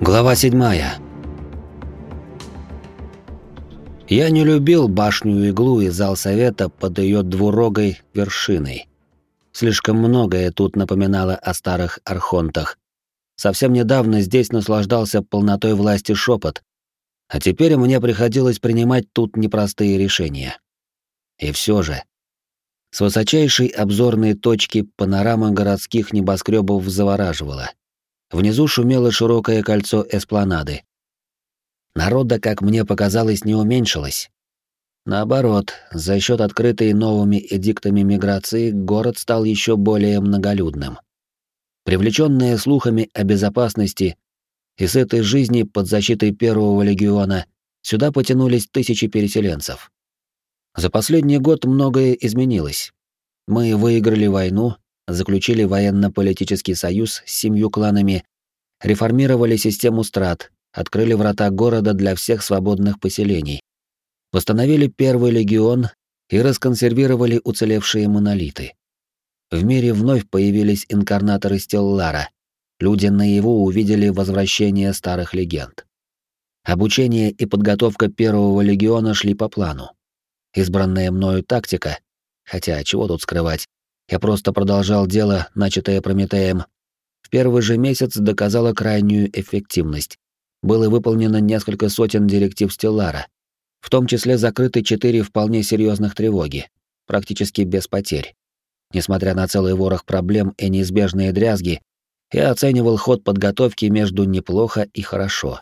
Глава 7. Я не любил башню иглу и зал совета под ее двурогой вершиной. Слишком многое тут напоминало о старых архонтах. Совсем недавно здесь наслаждался полнотой власти шепот, а теперь мне приходилось принимать тут непростые решения. И все же, с высочайшей обзорной точки панорама городских небоскребов завораживала. Внизу шумело широкое кольцо эспланады. Народа, как мне показалось, не уменьшилось. Наоборот, за счет открытой новыми эдиктами миграции город стал еще более многолюдным. Привлеченные слухами о безопасности и с этой жизни под защитой Первого легиона, сюда потянулись тысячи переселенцев. За последний год многое изменилось. Мы выиграли войну, заключили военно-политический союз с семью кланами, реформировали систему страт, открыли врата города для всех свободных поселений, восстановили первый легион и расконсервировали уцелевшие монолиты. В мире вновь появились инкарнаторы Стеллара. Люди наяву увидели возвращение старых легенд. Обучение и подготовка первого легиона шли по плану. Избранная мною тактика, хотя чего тут скрывать, я просто продолжал дело, начатое Прометеем. В первый же месяц доказала крайнюю эффективность. Было выполнено несколько сотен директив Стеллара, в том числе закрыты четыре вполне серьезных тревоги, практически без потерь. Несмотря на целый ворох проблем и неизбежные дрязги, я оценивал ход подготовки между неплохо и хорошо.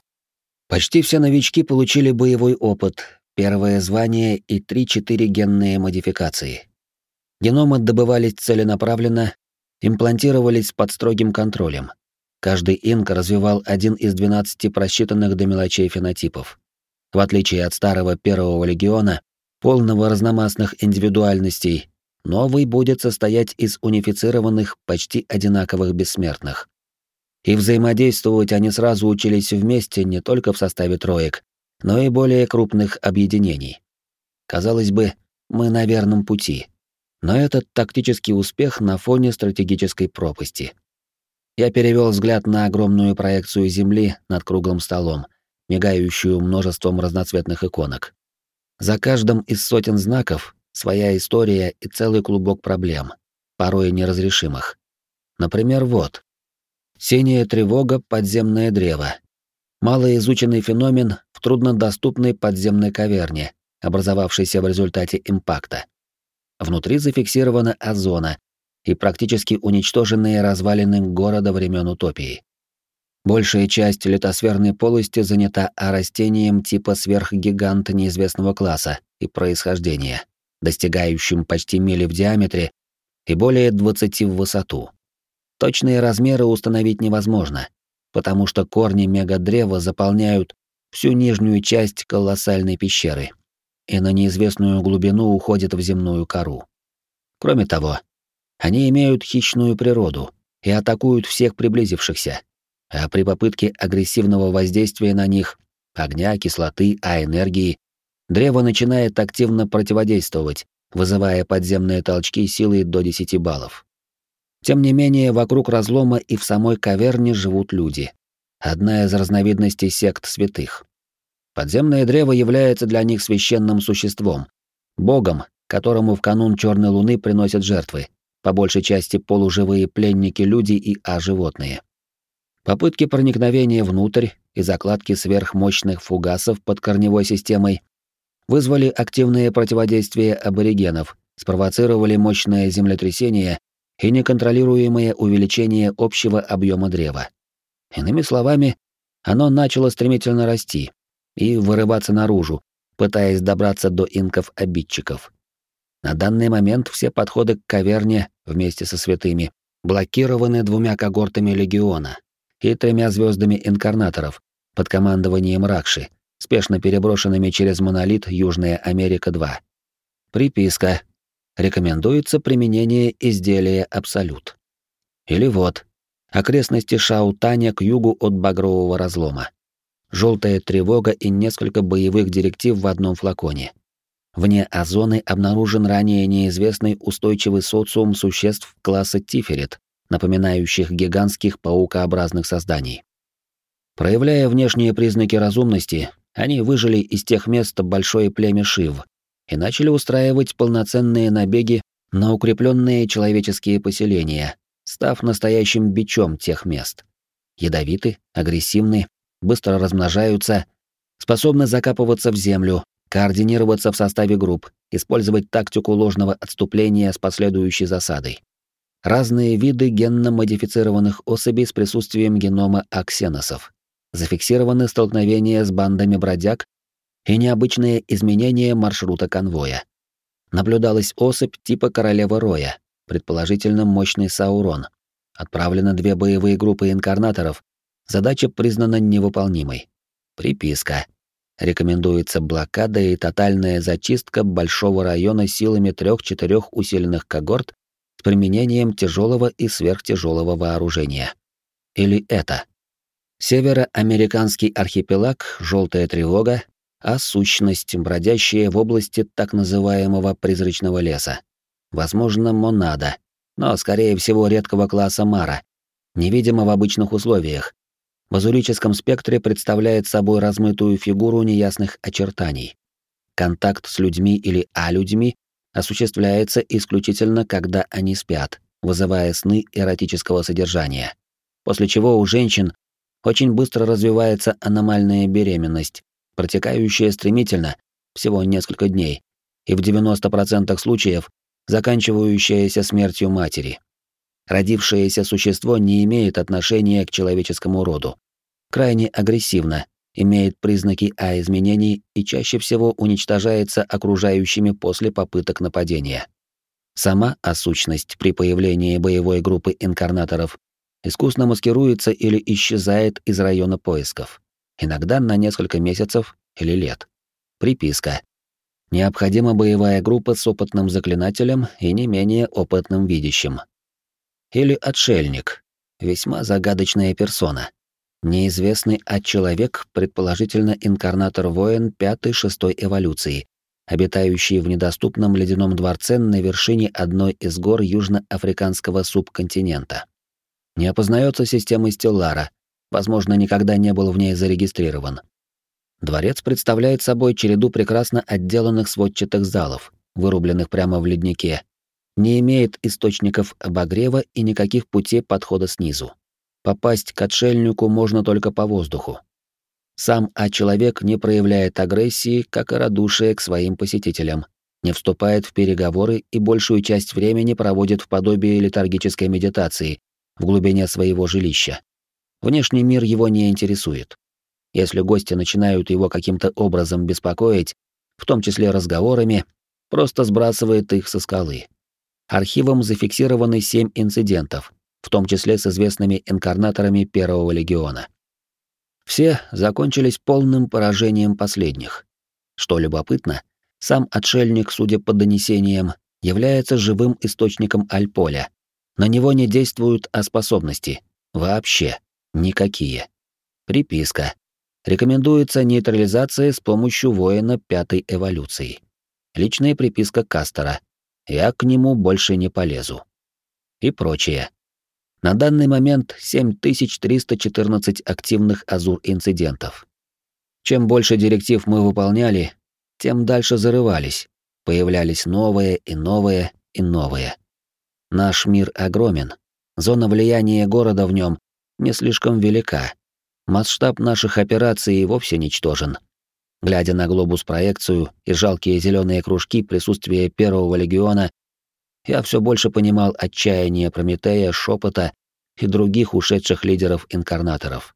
Почти все новички получили боевой опыт, первое звание и 3-4 генные модификации. Геномы добывались целенаправленно, имплантировались под строгим контролем. Каждый инк развивал один из 12 просчитанных до мелочей фенотипов. В отличие от старого первого легиона, полного разномастных индивидуальностей, новый будет состоять из унифицированных, почти одинаковых бессмертных. И взаимодействовать они сразу учились вместе не только в составе троек, но и более крупных объединений. Казалось бы, мы на верном пути. Но этот тактический успех на фоне стратегической пропасти. Я перевел взгляд на огромную проекцию Земли над круглым столом, мигающую множеством разноцветных иконок. За каждым из сотен знаков своя история и целый клубок проблем, порой неразрешимых. Например, вот. Синяя тревога — подземное древо. Малоизученный феномен в труднодоступной подземной каверне, образовавшейся в результате импакта. Внутри зафиксирована озона и практически уничтоженные развалины города времен утопии. Большая часть литосферной полости занята растением типа сверхгиганта неизвестного класса и происхождения, достигающим почти мили в диаметре и более 20 в высоту. Точные размеры установить невозможно, потому что корни мегадрева заполняют всю нижнюю часть колоссальной пещеры и на неизвестную глубину уходят в земную кору. Кроме того, они имеют хищную природу и атакуют всех приблизившихся, а при попытке агрессивного воздействия на них, огня, кислоты, а энергии, древо начинает активно противодействовать, вызывая подземные толчки силой до 10 баллов. Тем не менее, вокруг разлома и в самой каверне живут люди. Одна из разновидностей сект святых. Подземное древо является для них священным существом, богом, которому в канун Черной Луны приносят жертвы, по большей части полуживые пленники люди и а-животные. Попытки проникновения внутрь и закладки сверхмощных фугасов под корневой системой вызвали активное противодействие аборигенов, спровоцировали мощное землетрясение и неконтролируемое увеличение общего объема древа. Иными словами, оно начало стремительно расти, и вырываться наружу, пытаясь добраться до инков-обидчиков. На данный момент все подходы к каверне вместе со святыми блокированы двумя когортами легиона и тремя звездами инкарнаторов под командованием Ракши, спешно переброшенными через монолит Южная Америка-2. Приписка. Рекомендуется применение изделия Абсолют. Или вот. Окрестности Шаутаня к югу от Багрового разлома желтая тревога и несколько боевых директив в одном флаконе. Вне озоны обнаружен ранее неизвестный устойчивый социум существ класса Тиферет, напоминающих гигантских паукообразных созданий. Проявляя внешние признаки разумности, они выжили из тех мест большое племя Шив и начали устраивать полноценные набеги на укрепленные человеческие поселения, став настоящим бичом тех мест. Ядовиты, агрессивны, быстро размножаются, способны закапываться в землю, координироваться в составе групп, использовать тактику ложного отступления с последующей засадой. Разные виды генно-модифицированных особей с присутствием генома аксеносов. Зафиксированы столкновения с бандами бродяг и необычные изменения маршрута конвоя. Наблюдалась особь типа королева Роя, предположительно мощный Саурон. Отправлено две боевые группы инкарнаторов. Задача признана невыполнимой. Приписка. Рекомендуется блокада и тотальная зачистка большого района силами трех-четырех усиленных когорт с применением тяжелого и сверхтяжелого вооружения. Или это. Североамериканский архипелаг «Желтая тревога», а сущность, бродящая в области так называемого призрачного леса. Возможно, монада, но, скорее всего, редкого класса мара, невидимо в обычных условиях, в азурическом спектре представляет собой размытую фигуру неясных очертаний. Контакт с людьми или а-людьми осуществляется исключительно, когда они спят, вызывая сны эротического содержания. После чего у женщин очень быстро развивается аномальная беременность, протекающая стремительно, всего несколько дней, и в 90% случаев заканчивающаяся смертью матери. Родившееся существо не имеет отношения к человеческому роду. Крайне агрессивно, имеет признаки А-изменений и чаще всего уничтожается окружающими после попыток нападения. Сама А-сущность при появлении боевой группы инкарнаторов искусно маскируется или исчезает из района поисков. Иногда на несколько месяцев или лет. Приписка. Необходима боевая группа с опытным заклинателем и не менее опытным видящим. Или отшельник. Весьма загадочная персона. Неизвестный от-человек, предположительно инкарнатор-воин пятой-шестой эволюции, обитающий в недоступном ледяном дворце на вершине одной из гор южноафриканского субконтинента. Не опознается системой Стеллара, возможно, никогда не был в ней зарегистрирован. Дворец представляет собой череду прекрасно отделанных сводчатых залов, вырубленных прямо в леднике. Не имеет источников обогрева и никаких путей подхода снизу. Попасть к отшельнику можно только по воздуху. Сам А-человек не проявляет агрессии, как и радушие к своим посетителям, не вступает в переговоры и большую часть времени проводит в подобии летаргической медитации в глубине своего жилища. Внешний мир его не интересует. Если гости начинают его каким-то образом беспокоить, в том числе разговорами, просто сбрасывает их со скалы. Архивом зафиксированы семь инцидентов, в том числе с известными инкарнаторами Первого легиона. Все закончились полным поражением последних. Что любопытно, сам отшельник, судя по донесениям, является живым источником альполя. На него не действуют а способности. Вообще. Никакие. Приписка. Рекомендуется нейтрализация с помощью воина пятой эволюции. Личная приписка Кастера. Я к нему больше не полезу. И прочее. На данный момент 7314 активных Азур-инцидентов. Чем больше директив мы выполняли, тем дальше зарывались. Появлялись новые и новые и новые. Наш мир огромен. Зона влияния города в нем не слишком велика, масштаб наших операций вовсе ничтожен. Глядя на глобус-проекцию и жалкие зеленые кружки присутствия Первого легиона, я все больше понимал отчаяние Прометея, Шепота и других ушедших лидеров-инкарнаторов.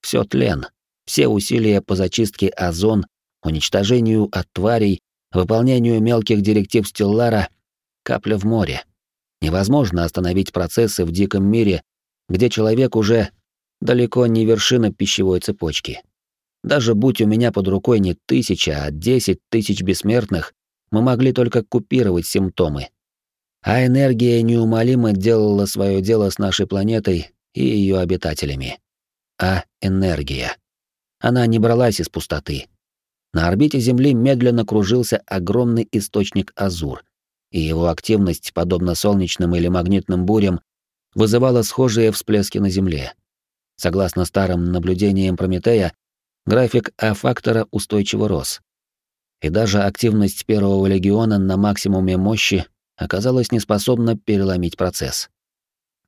Все тлен, все усилия по зачистке озон, уничтожению от тварей, выполнению мелких директив Стеллара — капля в море. Невозможно остановить процессы в диком мире, где человек уже далеко не вершина пищевой цепочки. Даже будь у меня под рукой не тысяча, а десять тысяч бессмертных, мы могли только купировать симптомы. А энергия неумолимо делала свое дело с нашей планетой и ее обитателями. А энергия. Она не бралась из пустоты. На орбите Земли медленно кружился огромный источник Азур, и его активность, подобно солнечным или магнитным бурям, вызывала схожие всплески на Земле. Согласно старым наблюдениям Прометея, график А-фактора устойчиво рос. И даже активность первого легиона на максимуме мощи оказалась неспособна переломить процесс.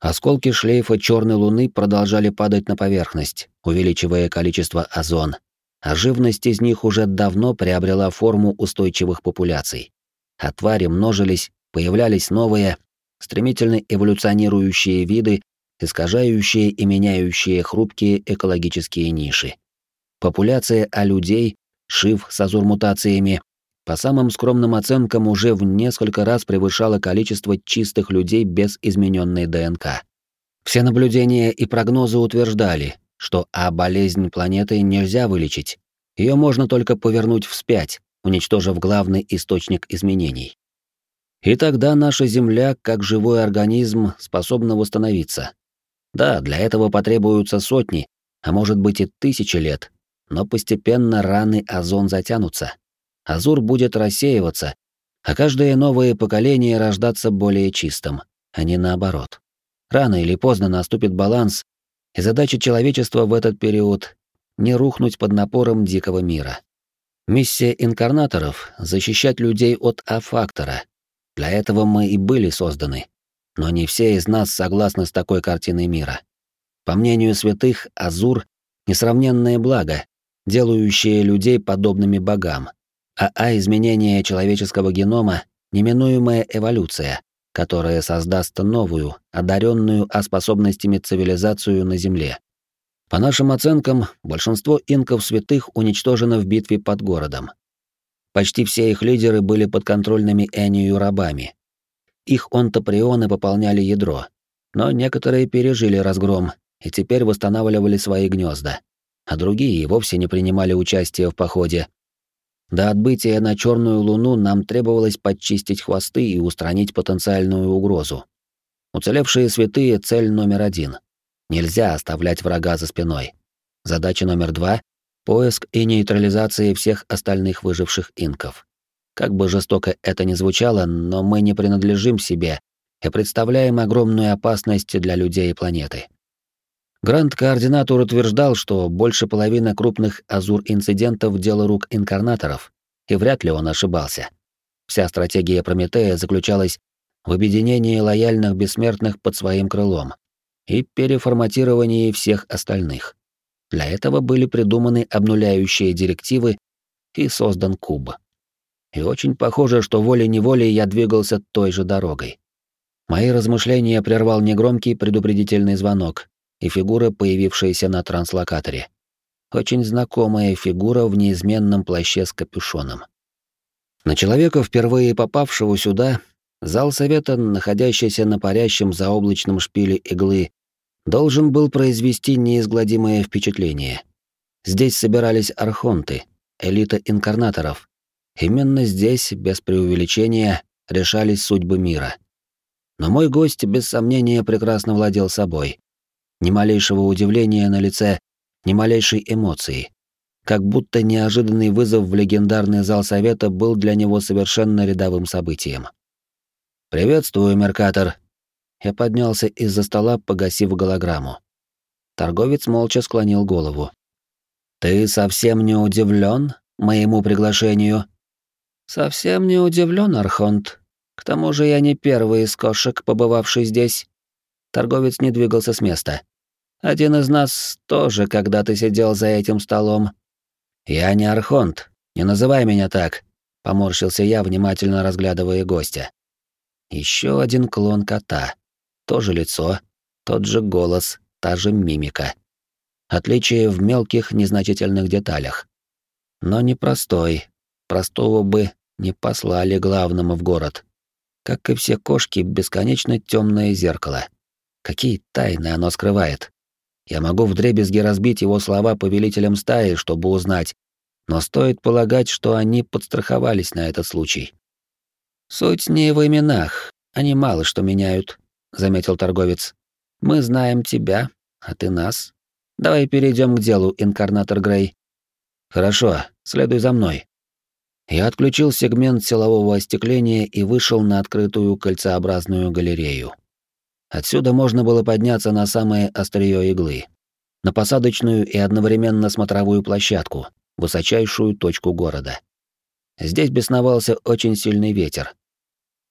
Осколки шлейфа черной луны продолжали падать на поверхность, увеличивая количество озон, а живность из них уже давно приобрела форму устойчивых популяций. А твари множились, появлялись новые, стремительно эволюционирующие виды, искажающие и меняющие хрупкие экологические ниши. Популяция а людей, шив с азурмутациями, по самым скромным оценкам уже в несколько раз превышало количество чистых людей без измененной ДНК. Все наблюдения и прогнозы утверждали, что А болезнь планеты нельзя вылечить. Ее можно только повернуть вспять, уничтожив главный источник изменений. И тогда наша Земля, как живой организм, способна восстановиться. Да, для этого потребуются сотни, а может быть и тысячи лет, но постепенно раны озон затянутся. Азур будет рассеиваться, а каждое новое поколение рождаться более чистым, а не наоборот. Рано или поздно наступит баланс, и задача человечества в этот период — не рухнуть под напором дикого мира. Миссия инкарнаторов — защищать людей от А-фактора. Для этого мы и были созданы. Но не все из нас согласны с такой картиной мира. По мнению святых, Азур — несравненное благо, делающее людей подобными богам. А А-изменение человеческого генома — неминуемая эволюция, которая создаст новую, одаренную А-способностями цивилизацию на Земле. По нашим оценкам, большинство инков святых уничтожено в битве под городом. Почти все их лидеры были подконтрольными Энию рабами. Их онтоприоны пополняли ядро, но некоторые пережили разгром и теперь восстанавливали свои гнезда, а другие и вовсе не принимали участия в походе. До отбытия на Черную Луну нам требовалось подчистить хвосты и устранить потенциальную угрозу. Уцелевшие святые — цель номер один. Нельзя оставлять врага за спиной. Задача номер два — поиск и нейтрализация всех остальных выживших инков. Как бы жестоко это ни звучало, но мы не принадлежим себе и представляем огромную опасность для людей и планеты. Гранд-координатор утверждал, что больше половины крупных азур-инцидентов — дело рук инкарнаторов, и вряд ли он ошибался. Вся стратегия Прометея заключалась в объединении лояльных бессмертных под своим крылом и переформатировании всех остальных. Для этого были придуманы обнуляющие директивы и создан куб. И очень похоже, что волей-неволей я двигался той же дорогой. Мои размышления прервал негромкий предупредительный звонок и фигура, появившаяся на транслокаторе. Очень знакомая фигура в неизменном плаще с капюшоном. На человека, впервые попавшего сюда, зал совета, находящийся на парящем заоблачном шпиле иглы, должен был произвести неизгладимое впечатление. Здесь собирались архонты, элита инкарнаторов. Именно здесь, без преувеличения, решались судьбы мира. Но мой гость, без сомнения, прекрасно владел собой. Ни малейшего удивления на лице, ни малейшей эмоции. Как будто неожиданный вызов в легендарный зал совета был для него совершенно рядовым событием. «Приветствую, Меркатор!» Я поднялся из-за стола, погасив голограмму. Торговец молча склонил голову. «Ты совсем не удивлен моему приглашению?» «Совсем не удивлен, Архонт. К тому же я не первый из кошек, побывавший здесь». Торговец не двигался с места. Один из нас тоже когда-то сидел за этим столом. Я не архонт, не называй меня так, поморщился я, внимательно разглядывая гостя. Еще один клон кота. То же лицо, тот же голос, та же мимика. Отличие в мелких незначительных деталях. Но не простой. Простого бы не послали главному в город. Как и все кошки, бесконечно темное зеркало. Какие тайны оно скрывает? Я могу вдребезги разбить его слова повелителям стаи, чтобы узнать, но стоит полагать, что они подстраховались на этот случай. «Суть не в именах, они мало что меняют», — заметил торговец. «Мы знаем тебя, а ты нас. Давай перейдем к делу, инкарнатор Грей». «Хорошо, следуй за мной». Я отключил сегмент силового остекления и вышел на открытую кольцеобразную галерею. Отсюда можно было подняться на самое острие иглы. на посадочную и одновременно смотровую площадку, высочайшую точку города. Здесь бесновался очень сильный ветер.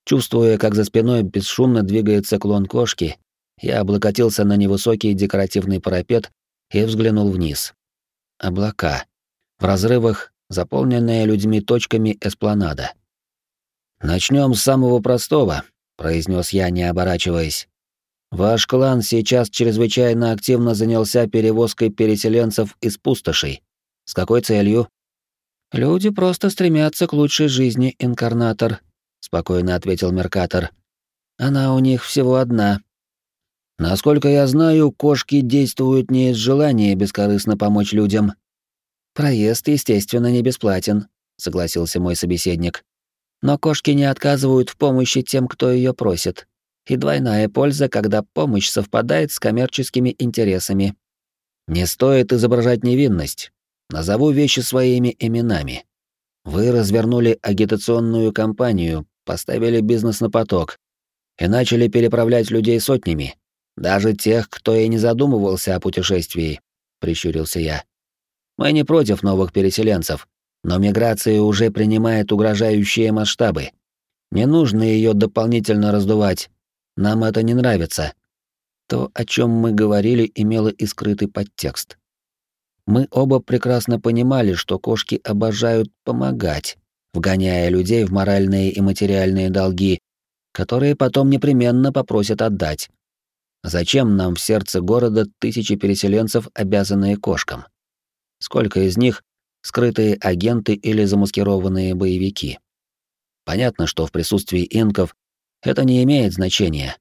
Чувствуя, как за спиной бесшумно двигается клон кошки, я облокотился на невысокий декоративный парапет и взглянул вниз. Облака. В разрывах заполненная людьми точками эспланада. Начнем с самого простого, произнес я, не оборачиваясь. Ваш клан сейчас чрезвычайно активно занялся перевозкой переселенцев из пустошей. С какой целью? Люди просто стремятся к лучшей жизни, инкарнатор, спокойно ответил Меркатор. Она у них всего одна. Насколько я знаю, кошки действуют не из желания бескорыстно помочь людям. Проезд, естественно, не бесплатен, согласился мой собеседник. Но кошки не отказывают в помощи тем, кто ее просит и двойная польза, когда помощь совпадает с коммерческими интересами. Не стоит изображать невинность. Назову вещи своими именами. Вы развернули агитационную кампанию, поставили бизнес на поток и начали переправлять людей сотнями, даже тех, кто и не задумывался о путешествии, прищурился я. Мы не против новых переселенцев, но миграция уже принимает угрожающие масштабы. Не нужно ее дополнительно раздувать, нам это не нравится. То, о чем мы говорили, имело и скрытый подтекст. Мы оба прекрасно понимали, что кошки обожают помогать, вгоняя людей в моральные и материальные долги, которые потом непременно попросят отдать. Зачем нам в сердце города тысячи переселенцев, обязанные кошкам? Сколько из них — скрытые агенты или замаскированные боевики? Понятно, что в присутствии инков это не имеет значения.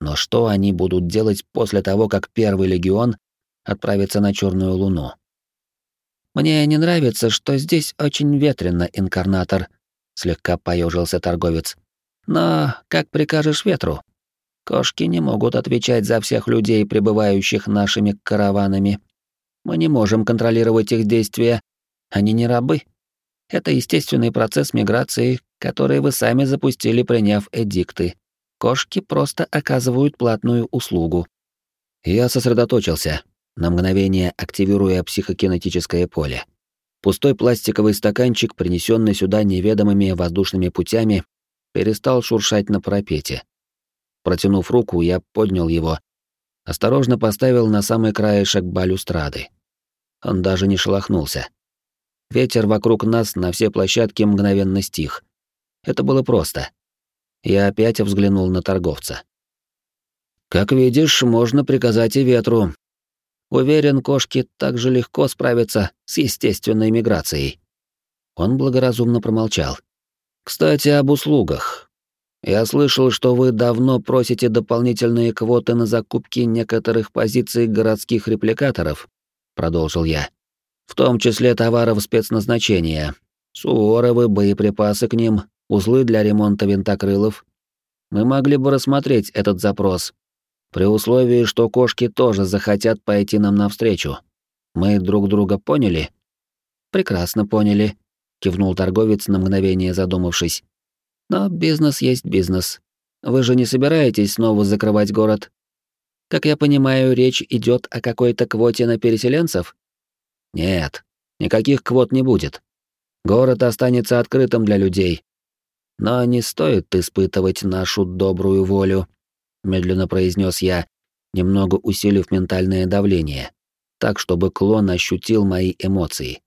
Но что они будут делать после того, как первый легион отправится на Черную Луну? Мне не нравится, что здесь очень ветрено, инкарнатор, слегка поежился торговец. Но как прикажешь ветру? Кошки не могут отвечать за всех людей, прибывающих нашими караванами. Мы не можем контролировать их действия. Они не рабы. Это естественный процесс миграции, который вы сами запустили, приняв эдикты. Кошки просто оказывают платную услугу. Я сосредоточился, на мгновение активируя психокинетическое поле. Пустой пластиковый стаканчик, принесенный сюда неведомыми воздушными путями, перестал шуршать на парапете. Протянув руку, я поднял его, осторожно поставил на самый краешек балюстрады. Он даже не шелохнулся. Ветер вокруг нас на все площадки мгновенно стих. Это было просто. Я опять взглянул на торговца. Как видишь, можно приказать и ветру. Уверен, кошки так же легко справятся с естественной миграцией. Он благоразумно промолчал. Кстати, об услугах. Я слышал, что вы давно просите дополнительные квоты на закупки некоторых позиций городских репликаторов, продолжил я в том числе товаров спецназначения, суворовы, боеприпасы к ним, узлы для ремонта винтокрылов. Мы могли бы рассмотреть этот запрос, при условии, что кошки тоже захотят пойти нам навстречу. Мы друг друга поняли? Прекрасно поняли, кивнул торговец на мгновение задумавшись. Но бизнес есть бизнес. Вы же не собираетесь снова закрывать город? Как я понимаю, речь идет о какой-то квоте на переселенцев? Нет, никаких квот не будет. Город останется открытым для людей. Но не стоит испытывать нашу добрую волю, медленно произнес я, немного усилив ментальное давление, так чтобы клон ощутил мои эмоции.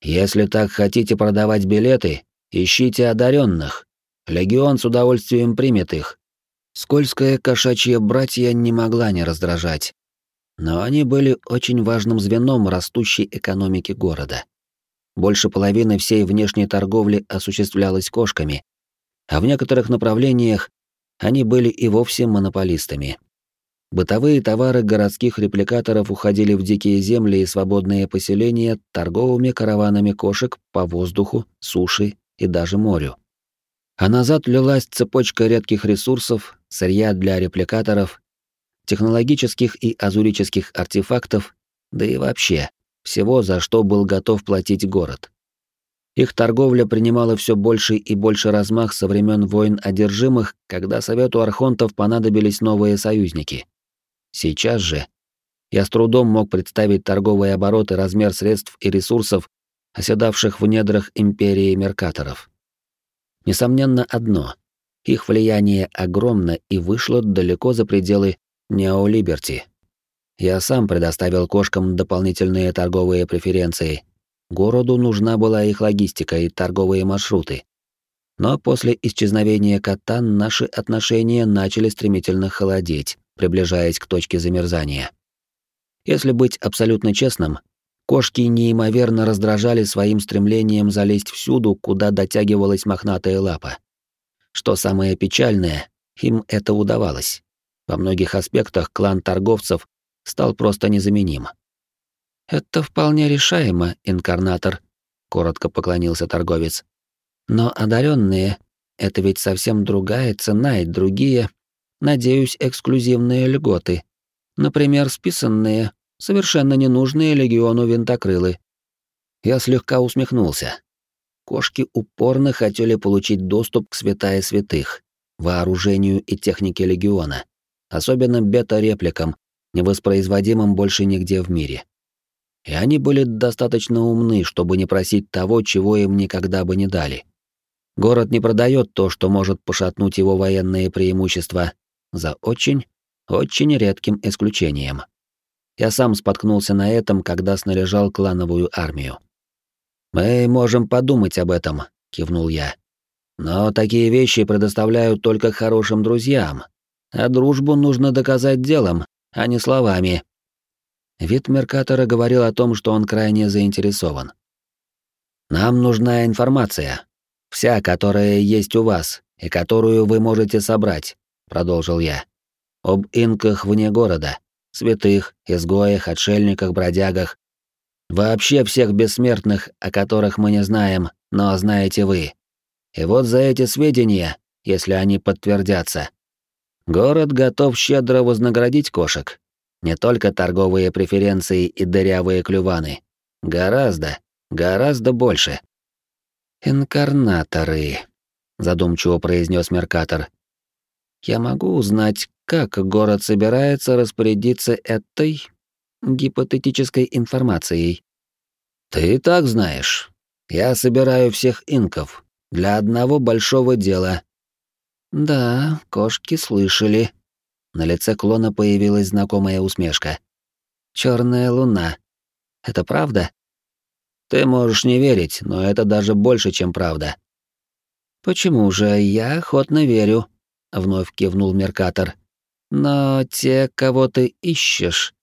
Если так хотите продавать билеты, ищите одаренных. Легион с удовольствием примет их. Скользкое кошачье братья не могла не раздражать но они были очень важным звеном растущей экономики города. Больше половины всей внешней торговли осуществлялась кошками, а в некоторых направлениях они были и вовсе монополистами. Бытовые товары городских репликаторов уходили в дикие земли и свободные поселения торговыми караванами кошек по воздуху, суше и даже морю. А назад лилась цепочка редких ресурсов, сырья для репликаторов технологических и азурических артефактов, да и вообще всего, за что был готов платить город. Их торговля принимала все больше и больше размах со времен войн одержимых, когда Совету Архонтов понадобились новые союзники. Сейчас же Я с трудом мог представить торговые обороты, размер средств и ресурсов, оседавших в недрах империи меркаторов. Несомненно одно — их влияние огромно и вышло далеко за пределы Неолиберти. Я сам предоставил кошкам дополнительные торговые преференции. Городу нужна была их логистика и торговые маршруты. Но после исчезновения Катан наши отношения начали стремительно холодеть, приближаясь к точке замерзания. Если быть абсолютно честным, кошки неимоверно раздражали своим стремлением залезть всюду, куда дотягивалась мохнатая лапа. Что самое печальное, им это удавалось. Во многих аспектах клан торговцев стал просто незаменим. «Это вполне решаемо, инкарнатор», — коротко поклонился торговец. «Но одаренные — это ведь совсем другая цена и другие, надеюсь, эксклюзивные льготы. Например, списанные, совершенно ненужные легиону винтокрылы». Я слегка усмехнулся. Кошки упорно хотели получить доступ к святая святых, вооружению и технике легиона, особенно бета-репликам, невоспроизводимым больше нигде в мире. И они были достаточно умны, чтобы не просить того, чего им никогда бы не дали. Город не продает то, что может пошатнуть его военные преимущества, за очень, очень редким исключением. Я сам споткнулся на этом, когда снаряжал клановую армию. «Мы можем подумать об этом», — кивнул я. «Но такие вещи предоставляют только хорошим друзьям, а дружбу нужно доказать делом, а не словами. Вид Меркатора говорил о том, что он крайне заинтересован. «Нам нужна информация. Вся, которая есть у вас, и которую вы можете собрать», — продолжил я. «Об инках вне города, святых, изгоях, отшельниках, бродягах. Вообще всех бессмертных, о которых мы не знаем, но знаете вы. И вот за эти сведения, если они подтвердятся, Город готов щедро вознаградить кошек. Не только торговые преференции и дырявые клюваны. Гораздо, гораздо больше. «Инкарнаторы», — задумчиво произнес Меркатор. «Я могу узнать, как город собирается распорядиться этой гипотетической информацией?» «Ты так знаешь. Я собираю всех инков для одного большого дела, да, кошки слышали. На лице клона появилась знакомая усмешка. Черная луна. Это правда? Ты можешь не верить, но это даже больше, чем правда. Почему же я охотно верю? Вновь кивнул Меркатор. Но те, кого ты ищешь,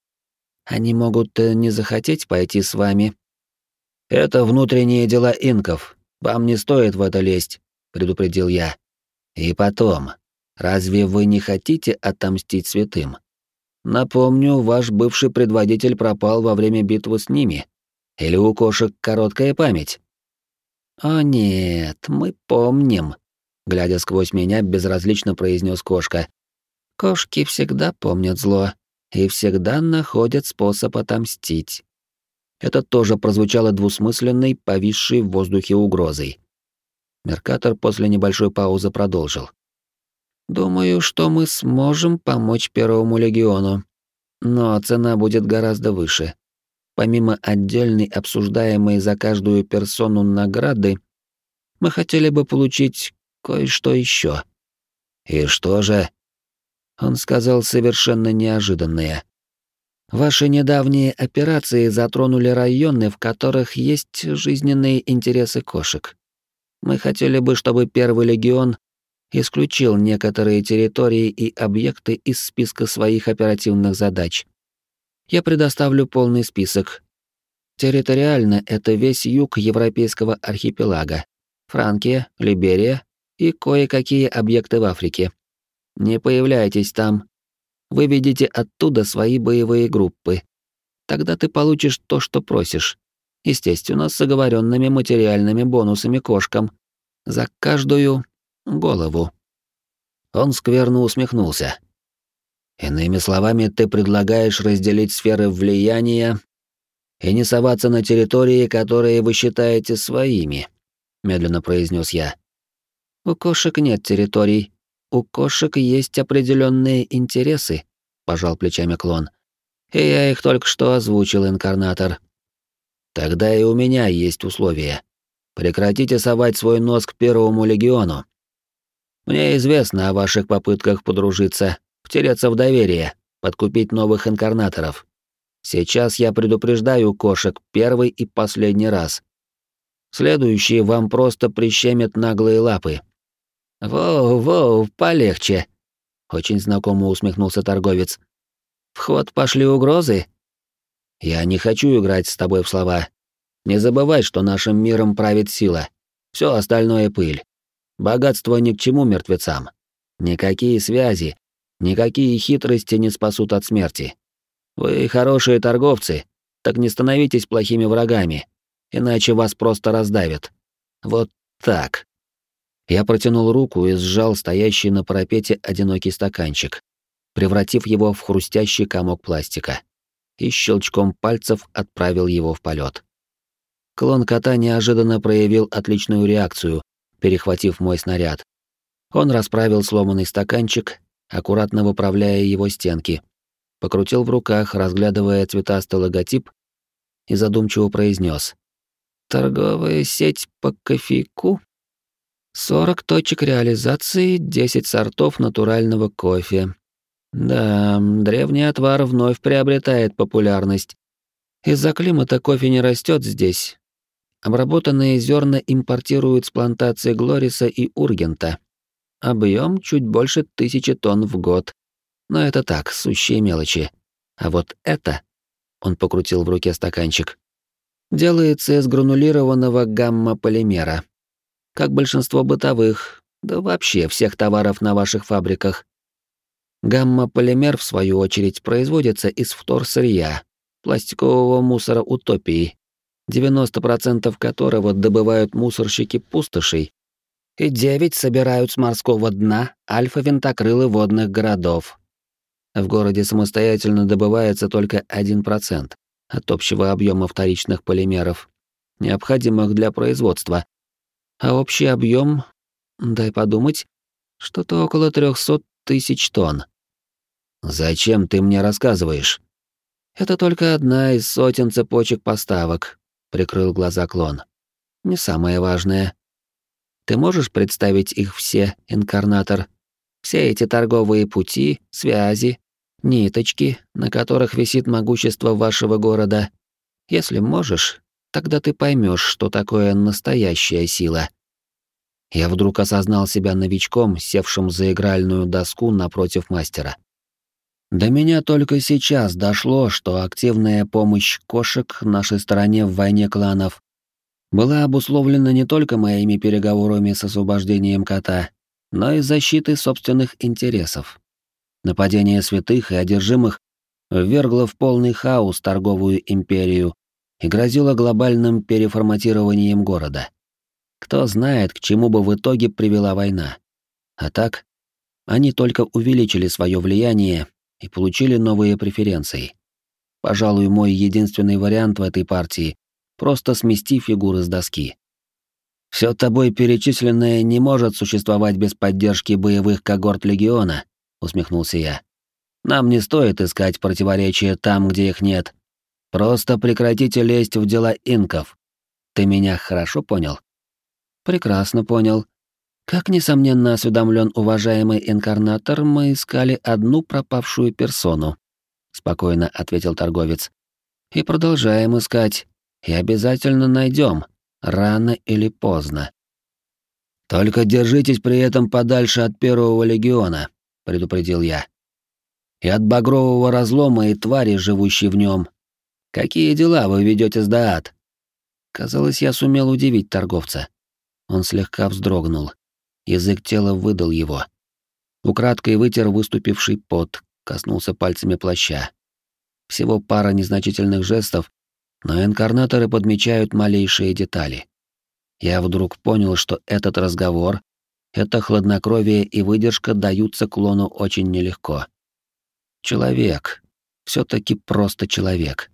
они могут э, не захотеть пойти с вами. Это внутренние дела инков. Вам не стоит в это лезть, предупредил я. И потом, разве вы не хотите отомстить святым? Напомню, ваш бывший предводитель пропал во время битвы с ними. Или у кошек короткая память? О нет, мы помним, глядя сквозь меня, безразлично произнес кошка. Кошки всегда помнят зло и всегда находят способ отомстить. Это тоже прозвучало двусмысленной, повисшей в воздухе угрозой. Меркатор после небольшой паузы продолжил. «Думаю, что мы сможем помочь Первому легиону, но цена будет гораздо выше. Помимо отдельной обсуждаемой за каждую персону награды, мы хотели бы получить кое-что еще. «И что же?» Он сказал совершенно неожиданное. «Ваши недавние операции затронули районы, в которых есть жизненные интересы кошек. Мы хотели бы, чтобы Первый легион исключил некоторые территории и объекты из списка своих оперативных задач. Я предоставлю полный список. Территориально это весь юг европейского архипелага, Франкия, Либерия и кое-какие объекты в Африке. Не появляйтесь там. Выведите оттуда свои боевые группы. Тогда ты получишь то, что просишь. Естественно, с оговоренными материальными бонусами кошкам. За каждую голову. Он скверно усмехнулся. Иными словами, ты предлагаешь разделить сферы влияния и не соваться на территории, которые вы считаете своими, медленно произнес я. У кошек нет территорий. У кошек есть определенные интересы, пожал плечами клон. И я их только что озвучил, инкарнатор. Тогда и у меня есть условия. Прекратите совать свой нос к Первому легиону. Мне известно о ваших попытках подружиться, втереться в доверие, подкупить новых инкарнаторов. Сейчас я предупреждаю кошек первый и последний раз. Следующие вам просто прищемят наглые лапы. Воу-воу, полегче. Очень знакомо усмехнулся торговец. В ход пошли угрозы? Я не хочу играть с тобой в слова. Не забывай, что нашим миром правит сила. Все остальное пыль. Богатство ни к чему мертвецам. Никакие связи, никакие хитрости не спасут от смерти. Вы хорошие торговцы, так не становитесь плохими врагами, иначе вас просто раздавят. Вот так. Я протянул руку и сжал стоящий на парапете одинокий стаканчик, превратив его в хрустящий комок пластика, и щелчком пальцев отправил его в полет. Клон кота неожиданно проявил отличную реакцию, перехватив мой снаряд. Он расправил сломанный стаканчик, аккуратно выправляя его стенки, покрутил в руках, разглядывая цветастый логотип, и задумчиво произнес: «Торговая сеть по кофейку? 40 точек реализации, 10 сортов натурального кофе. Да, древний отвар вновь приобретает популярность. Из-за климата кофе не растет здесь. Обработанные зерна импортируют с плантации Глориса и Ургента. Объем чуть больше тысячи тонн в год. Но это так, сущие мелочи. А вот это... Он покрутил в руке стаканчик. Делается из гранулированного гамма-полимера. Как большинство бытовых, да вообще всех товаров на ваших фабриках. Гамма-полимер, в свою очередь, производится из вторсырья, пластикового мусора утопии, 90% которого добывают мусорщики пустошей, и 9 собирают с морского дна альфа-винтокрылы водных городов. В городе самостоятельно добывается только 1% от общего объема вторичных полимеров, необходимых для производства, а общий объем, дай подумать, что-то около 300 тысяч тонн. «Зачем ты мне рассказываешь?» «Это только одна из сотен цепочек поставок», — прикрыл глаза клон. «Не самое важное. Ты можешь представить их все, инкарнатор? Все эти торговые пути, связи, ниточки, на которых висит могущество вашего города. Если можешь, тогда ты поймешь, что такое настоящая сила». Я вдруг осознал себя новичком, севшим за игральную доску напротив мастера. До меня только сейчас дошло, что активная помощь кошек нашей стороне в войне кланов была обусловлена не только моими переговорами с освобождением кота, но и защитой собственных интересов. Нападение святых и одержимых ввергло в полный хаос торговую империю и грозило глобальным переформатированием города. Кто знает, к чему бы в итоге привела война. А так, они только увеличили свое влияние и получили новые преференции. Пожалуй, мой единственный вариант в этой партии — просто смести фигуры с доски. Все тобой перечисленное не может существовать без поддержки боевых когорт Легиона, усмехнулся я. Нам не стоит искать противоречия там, где их нет. Просто прекратите лезть в дела инков. Ты меня хорошо понял? Прекрасно понял. Как, несомненно, осведомлен уважаемый инкарнатор, мы искали одну пропавшую персону, спокойно ответил торговец. И продолжаем искать. И обязательно найдем, рано или поздно. Только держитесь при этом подальше от первого легиона, предупредил я. И от багрового разлома и твари, живущей в нем. Какие дела вы ведете с Даат? Казалось, я сумел удивить торговца. Он слегка вздрогнул. Язык тела выдал его. Украдкой вытер выступивший пот, коснулся пальцами плаща. Всего пара незначительных жестов, но инкарнаторы подмечают малейшие детали. Я вдруг понял, что этот разговор, это хладнокровие и выдержка даются клону очень нелегко. Человек. все таки просто человек.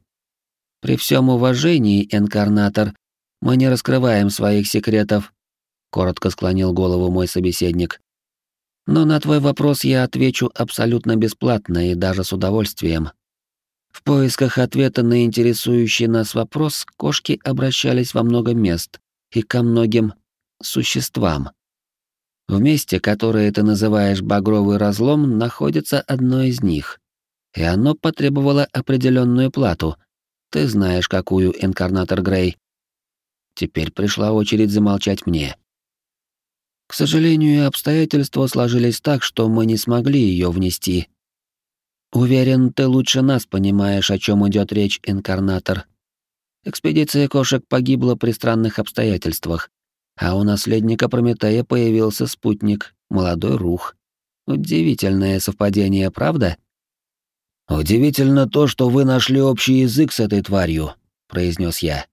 При всем уважении, инкарнатор, мы не раскрываем своих секретов, коротко склонил голову мой собеседник. Но на твой вопрос я отвечу абсолютно бесплатно и даже с удовольствием. В поисках ответа на интересующий нас вопрос кошки обращались во много мест и ко многим существам. В месте, которое ты называешь багровый разлом, находится одно из них, и оно потребовало определенную плату. Ты знаешь, какую, инкарнатор Грей. Теперь пришла очередь замолчать мне. К сожалению, обстоятельства сложились так, что мы не смогли ее внести, Уверен, ты лучше нас понимаешь, о чем идет речь, инкарнатор. Экспедиция кошек погибла при странных обстоятельствах, а у наследника Прометея появился спутник, молодой рух. Удивительное совпадение, правда? Удивительно то, что вы нашли общий язык с этой тварью, произнес я.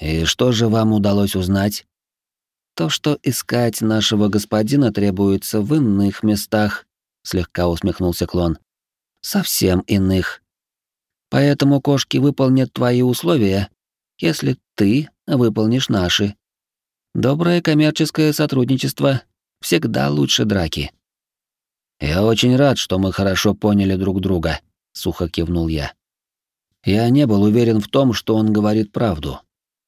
И что же вам удалось узнать? То, что искать нашего господина требуется в иных местах, слегка усмехнулся клон совсем иных. Поэтому кошки выполнят твои условия, если ты выполнишь наши. Доброе коммерческое сотрудничество всегда лучше драки. Я очень рад, что мы хорошо поняли друг друга, сухо кивнул я. Я не был уверен в том, что он говорит правду,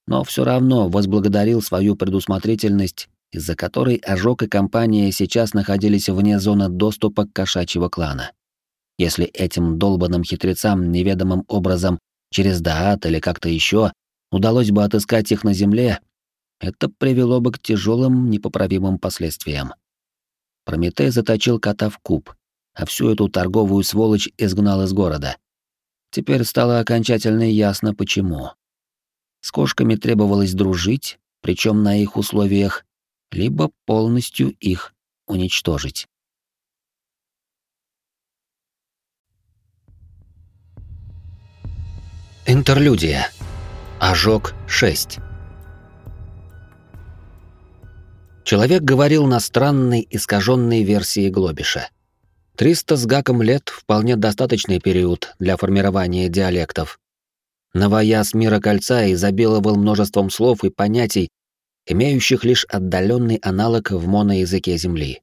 но все равно возблагодарил свою предусмотрительность, из-за которой Ожог и компания сейчас находились вне зоны доступа к кошачьего клана. Если этим долбанным хитрецам неведомым образом через Даат или как-то еще удалось бы отыскать их на земле, это привело бы к тяжелым непоправимым последствиям. Прометей заточил кота в куб, а всю эту торговую сволочь изгнал из города. Теперь стало окончательно ясно, почему. С кошками требовалось дружить, причем на их условиях, либо полностью их уничтожить. Интерлюдия. Ожог 6. Человек говорил на странной, искаженной версии Глобиша. 300 с гаком лет — вполне достаточный период для формирования диалектов. Новояз мира кольца изобиловал множеством слов и понятий, имеющих лишь отдаленный аналог в моноязыке Земли.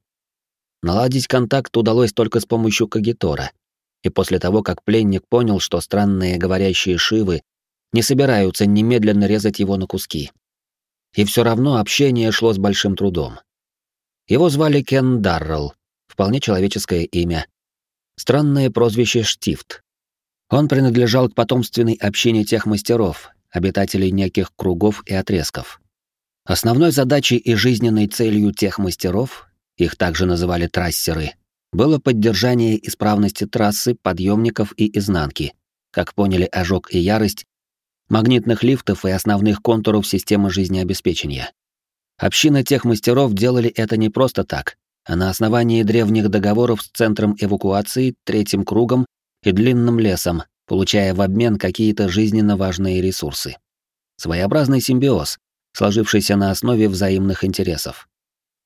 Наладить контакт удалось только с помощью Кагитора — и после того, как пленник понял, что странные говорящие шивы не собираются немедленно резать его на куски. И все равно общение шло с большим трудом. Его звали Кен Даррелл, вполне человеческое имя. Странное прозвище Штифт. Он принадлежал к потомственной общине тех мастеров, обитателей неких кругов и отрезков. Основной задачей и жизненной целью тех мастеров, их также называли трассеры, было поддержание исправности трассы, подъемников и изнанки, как поняли ожог и ярость, магнитных лифтов и основных контуров системы жизнеобеспечения. Община тех мастеров делали это не просто так, а на основании древних договоров с центром эвакуации, третьим кругом и длинным лесом, получая в обмен какие-то жизненно важные ресурсы. Своеобразный симбиоз, сложившийся на основе взаимных интересов.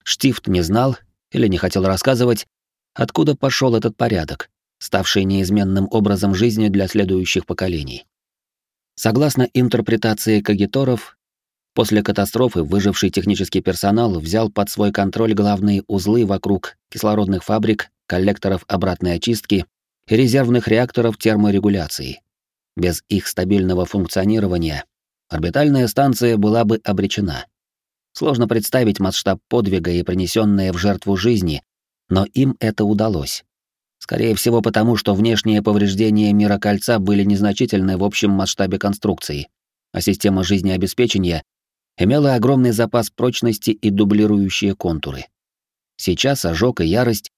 Штифт не знал или не хотел рассказывать, откуда пошел этот порядок, ставший неизменным образом жизни для следующих поколений. Согласно интерпретации кагиторов, после катастрофы выживший технический персонал взял под свой контроль главные узлы вокруг кислородных фабрик, коллекторов обратной очистки резервных реакторов терморегуляции. Без их стабильного функционирования орбитальная станция была бы обречена. Сложно представить масштаб подвига и принесенные в жертву жизни, но им это удалось. Скорее всего потому, что внешние повреждения мира кольца были незначительны в общем масштабе конструкции, а система жизнеобеспечения имела огромный запас прочности и дублирующие контуры. Сейчас ожог и ярость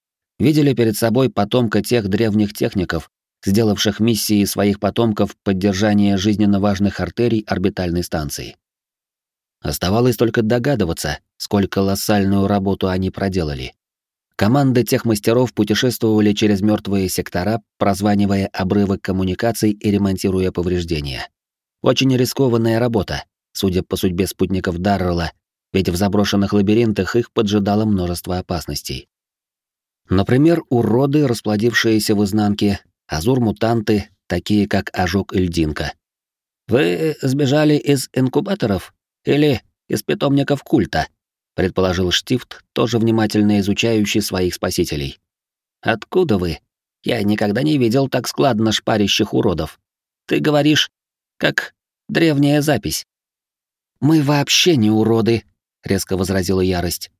видели перед собой потомка тех древних техников, сделавших миссии своих потомков поддержания жизненно важных артерий орбитальной станции. Оставалось только догадываться, сколько колоссальную работу они проделали. Команды тех мастеров путешествовали через мертвые сектора, прозванивая обрывы коммуникаций и ремонтируя повреждения. Очень рискованная работа, судя по судьбе спутников Даррелла, ведь в заброшенных лабиринтах их поджидало множество опасностей. Например, уроды, расплодившиеся в изнанке, азур-мутанты, такие как ожог и льдинка. «Вы сбежали из инкубаторов? Или из питомников культа?» предположил Штифт, тоже внимательно изучающий своих спасителей. Откуда вы? Я никогда не видел так складно шпарящих уродов. Ты говоришь, как древняя запись. Мы вообще не уроды, резко возразила ярость.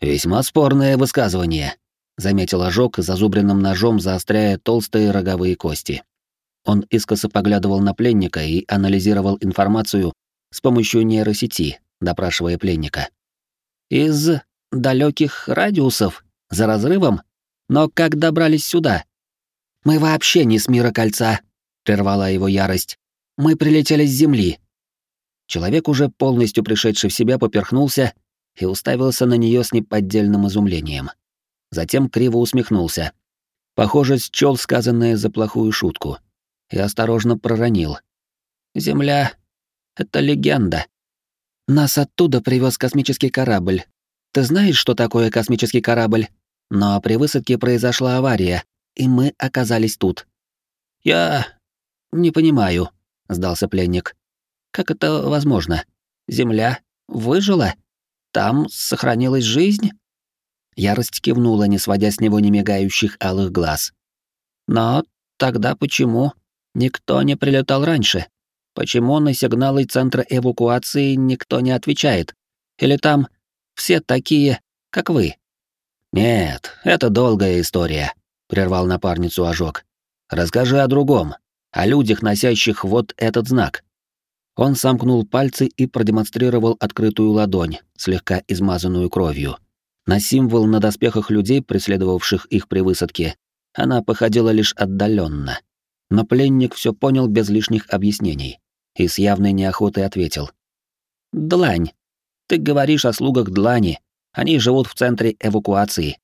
Весьма спорное высказывание, заметил ожог зазубренным ножом заостряя толстые роговые кости. Он искоса поглядывал на пленника и анализировал информацию с помощью нейросети, допрашивая пленника. Из далеких радиусов за разрывом, но как добрались сюда? Мы вообще не с мира кольца, прервала его ярость. Мы прилетели с земли. Человек, уже полностью пришедший в себя, поперхнулся и уставился на нее с неподдельным изумлением. Затем криво усмехнулся. Похоже, счел сказанное за плохую шутку. И осторожно проронил. «Земля — это легенда. Нас оттуда привез космический корабль. Ты знаешь, что такое космический корабль? Но при высадке произошла авария, и мы оказались тут. Я не понимаю, сдался пленник. Как это возможно? Земля выжила? Там сохранилась жизнь? Ярость кивнула, не сводя с него немигающих алых глаз. Но тогда почему никто не прилетал раньше? Почему на сигналы центра эвакуации никто не отвечает? Или там все такие, как вы? Нет, это долгая история, прервал напарницу ожог. Расскажи о другом, о людях, носящих вот этот знак. Он сомкнул пальцы и продемонстрировал открытую ладонь, слегка измазанную кровью. На символ на доспехах людей, преследовавших их при высадке, она походила лишь отдаленно. Но пленник все понял без лишних объяснений и с явной неохотой ответил. «Длань. Ты говоришь о слугах Длани. Они живут в центре эвакуации».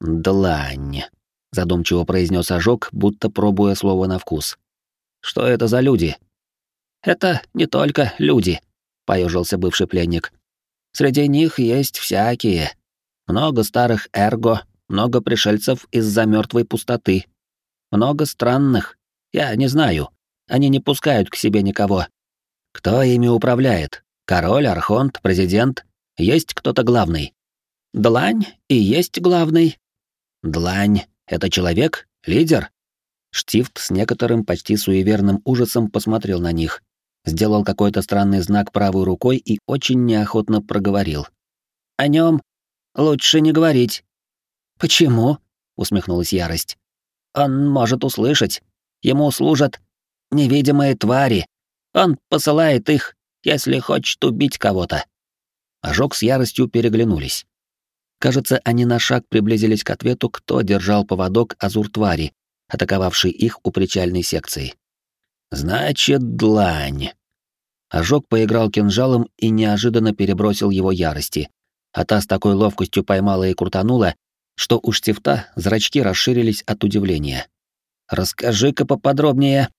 «Длань», — задумчиво произнес ожог, будто пробуя слово на вкус. «Что это за люди?» «Это не только люди», — поежился бывший пленник. «Среди них есть всякие. Много старых эрго, много пришельцев из-за мертвой пустоты. Много странных. Я не знаю. Они не пускают к себе никого. Кто ими управляет? Король, архонт, президент? Есть кто-то главный? Длань и есть главный. Длань — это человек? Лидер? Штифт с некоторым почти суеверным ужасом посмотрел на них, сделал какой-то странный знак правой рукой и очень неохотно проговорил. «О нем лучше не говорить». «Почему?» — усмехнулась ярость. «Он может услышать. Ему служат невидимые твари. Он посылает их, если хочет убить кого-то». Ожог с яростью переглянулись. Кажется, они на шаг приблизились к ответу, кто держал поводок азур-твари, атаковавший их у причальной секции. «Значит, длань». Ожог поиграл кинжалом и неожиданно перебросил его ярости, а та с такой ловкостью поймала и крутанула, что у штифта зрачки расширились от удивления. «Расскажи-ка поподробнее»,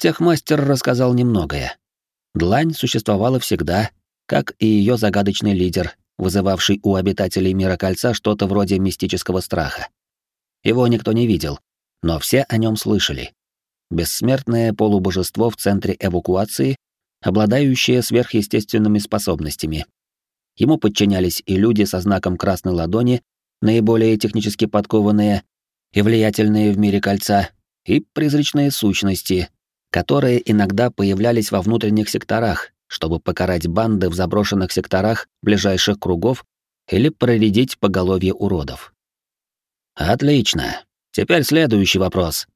Техмастер рассказал немногое. Длань существовала всегда, как и ее загадочный лидер, вызывавший у обитателей мира кольца что-то вроде мистического страха. Его никто не видел, но все о нем слышали. Бессмертное полубожество в центре эвакуации, обладающее сверхъестественными способностями. Ему подчинялись и люди со знаком красной ладони, наиболее технически подкованные и влиятельные в мире кольца, и призрачные сущности, которые иногда появлялись во внутренних секторах, чтобы покарать банды в заброшенных секторах ближайших кругов или проредить поголовье уродов. Отлично. Теперь следующий вопрос.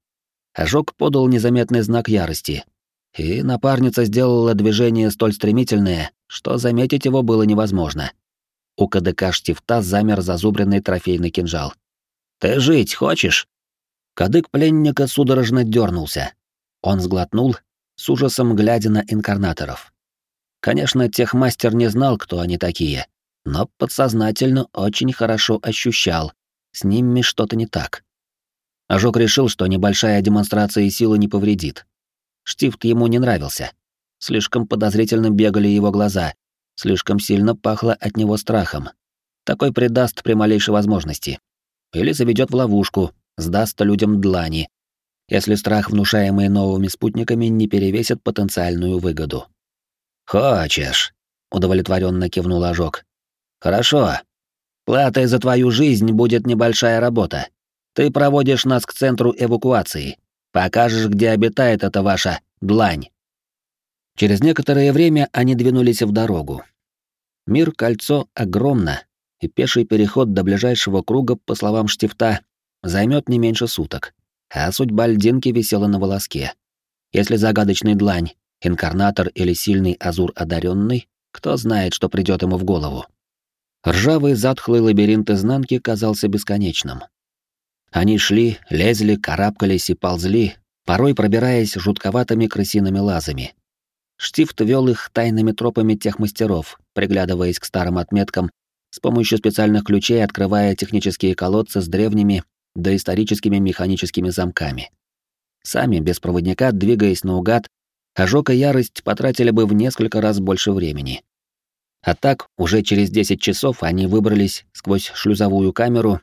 Ожог подал незаметный знак ярости, и напарница сделала движение столь стремительное, что заметить его было невозможно. У КДК штифта замер зазубренный трофейный кинжал. «Ты жить хочешь?» Кадык пленника судорожно дернулся, он сглотнул, с ужасом глядя на инкарнаторов. Конечно, техмастер не знал, кто они такие, но подсознательно очень хорошо ощущал, с ними что-то не так. Ожог решил, что небольшая демонстрация силы не повредит. Штифт ему не нравился. Слишком подозрительно бегали его глаза, слишком сильно пахло от него страхом. Такой предаст при малейшей возможности. Или заведет в ловушку, сдаст людям длани, если страх, внушаемый новыми спутниками, не перевесит потенциальную выгоду. «Хочешь», — удовлетворенно кивнул ожог. «Хорошо. Платой за твою жизнь будет небольшая работа. Ты проводишь нас к центру эвакуации. Покажешь, где обитает эта ваша длань. Через некоторое время они двинулись в дорогу. Мир-кольцо огромно, и пеший переход до ближайшего круга, по словам Штифта, займет не меньше суток. А судьба льдинки висела на волоске. Если загадочный длань, инкарнатор или сильный азур одаренный, кто знает, что придет ему в голову. Ржавый затхлый лабиринт изнанки казался бесконечным. Они шли, лезли, карабкались и ползли, порой пробираясь жутковатыми крысиными лазами. Штифт вел их тайными тропами тех мастеров, приглядываясь к старым отметкам, с помощью специальных ключей открывая технические колодцы с древними доисторическими механическими замками. Сами, без проводника, двигаясь наугад, ожог и ярость потратили бы в несколько раз больше времени. А так, уже через 10 часов они выбрались сквозь шлюзовую камеру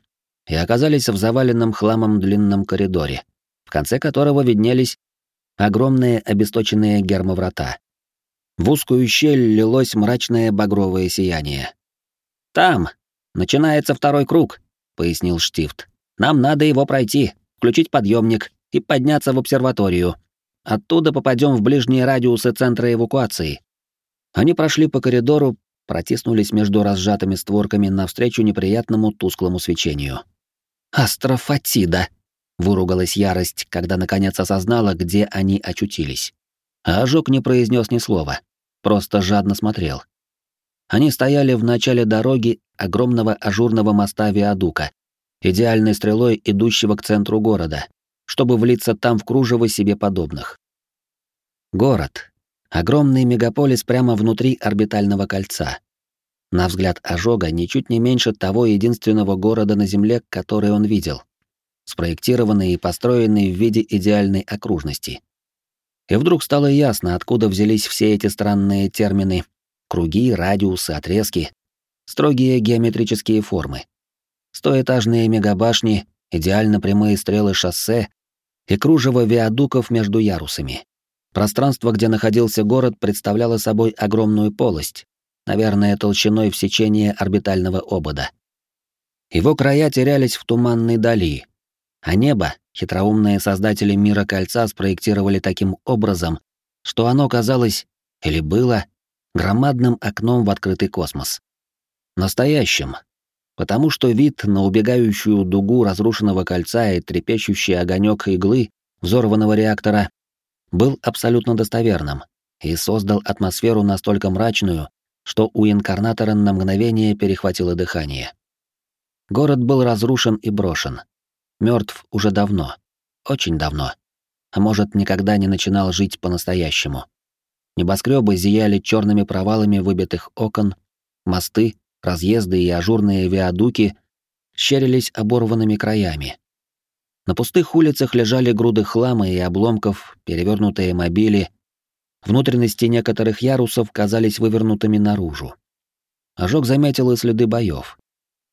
и оказались в заваленном хламом длинном коридоре, в конце которого виднелись огромные обесточенные гермоврата. В узкую щель лилось мрачное багровое сияние. «Там! Начинается второй круг», — пояснил Штифт. «Нам надо его пройти, включить подъемник и подняться в обсерваторию. Оттуда попадем в ближние радиусы центра эвакуации». Они прошли по коридору, протиснулись между разжатыми створками навстречу неприятному тусклому свечению. «Астрофатида!» — выругалась ярость, когда наконец осознала, где они очутились. А ожог не произнес ни слова, просто жадно смотрел. Они стояли в начале дороги огромного ажурного моста Виадука, идеальной стрелой, идущего к центру города, чтобы влиться там в кружево себе подобных. Город. Огромный мегаполис прямо внутри орбитального кольца. На взгляд ожога ничуть не меньше того единственного города на Земле, который он видел. Спроектированный и построенный в виде идеальной окружности. И вдруг стало ясно, откуда взялись все эти странные термины. Круги, радиусы, отрезки. Строгие геометрические формы. Стоэтажные мегабашни, идеально прямые стрелы шоссе и кружево виадуков между ярусами. Пространство, где находился город, представляло собой огромную полость, наверное, толщиной в сечение орбитального обода. Его края терялись в туманной дали, а небо хитроумные создатели мира кольца спроектировали таким образом, что оно казалось, или было, громадным окном в открытый космос. Настоящим, потому что вид на убегающую дугу разрушенного кольца и трепещущий огонек иглы взорванного реактора был абсолютно достоверным и создал атмосферу настолько мрачную, что у инкарнатора на мгновение перехватило дыхание. Город был разрушен и брошен. Мертв уже давно. Очень давно. А может, никогда не начинал жить по-настоящему. Небоскребы зияли черными провалами выбитых окон, мосты, разъезды и ажурные виадуки щерились оборванными краями. На пустых улицах лежали груды хлама и обломков, перевернутые мобили, Внутренности некоторых ярусов казались вывернутыми наружу. Ожог заметил и следы боев.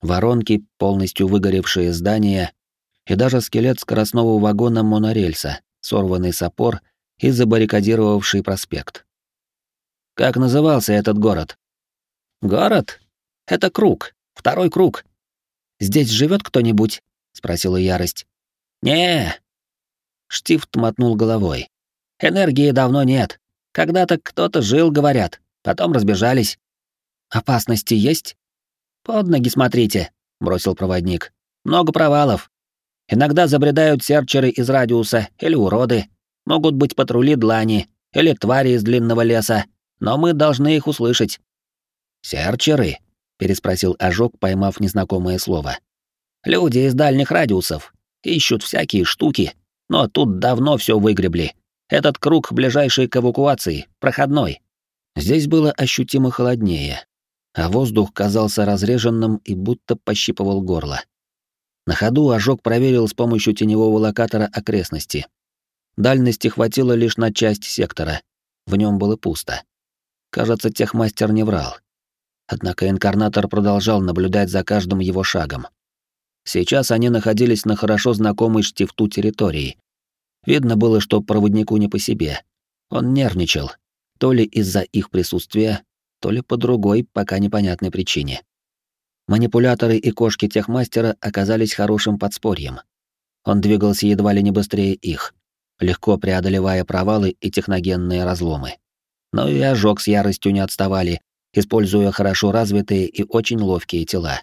Воронки, полностью выгоревшие здания и даже скелет скоростного вагона монорельса, сорванный с опор и забаррикадировавший проспект. Как назывался этот город? Город? Это круг, второй круг. Здесь живет кто-нибудь? спросила Ярость. Не. Штифт мотнул головой. Энергии давно нет. Когда-то кто-то жил, говорят, потом разбежались. Опасности есть? Под ноги смотрите, бросил проводник. Много провалов. Иногда забредают серчеры из радиуса или уроды. Могут быть патрули длани или твари из длинного леса, но мы должны их услышать. Серчеры? переспросил ожог, поймав незнакомое слово. Люди из дальних радиусов ищут всякие штуки, но тут давно все выгребли. Этот круг ближайший к эвакуации, проходной. Здесь было ощутимо холоднее, а воздух казался разреженным и будто пощипывал горло. На ходу ожог проверил с помощью теневого локатора окрестности. Дальности хватило лишь на часть сектора. В нем было пусто. Кажется, техмастер не врал. Однако инкарнатор продолжал наблюдать за каждым его шагом. Сейчас они находились на хорошо знакомой штифту территории, Видно было, что проводнику не по себе. Он нервничал, то ли из-за их присутствия, то ли по другой, пока непонятной причине. Манипуляторы и кошки техмастера оказались хорошим подспорьем. Он двигался едва ли не быстрее их. легко преодолевая провалы и техногенные разломы. Но и ожог с яростью не отставали, используя хорошо развитые и очень ловкие тела.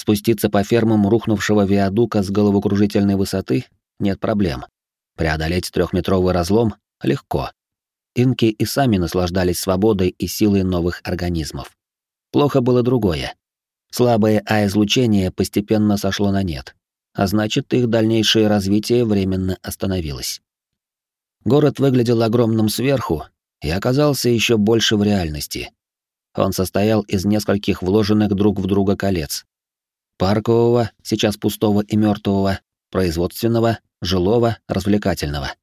Спуститься по фермам рухнувшего виадука с головокружительной высоты нет проблем. Преодолеть трехметровый разлом легко. Инки и сами наслаждались свободой и силой новых организмов. Плохо было другое. Слабое А-излучение постепенно сошло на нет, а значит, их дальнейшее развитие временно остановилось. Город выглядел огромным сверху и оказался еще больше в реальности. Он состоял из нескольких вложенных друг в друга колец. Паркового, сейчас пустого и мертвого, производственного, жилого, развлекательного.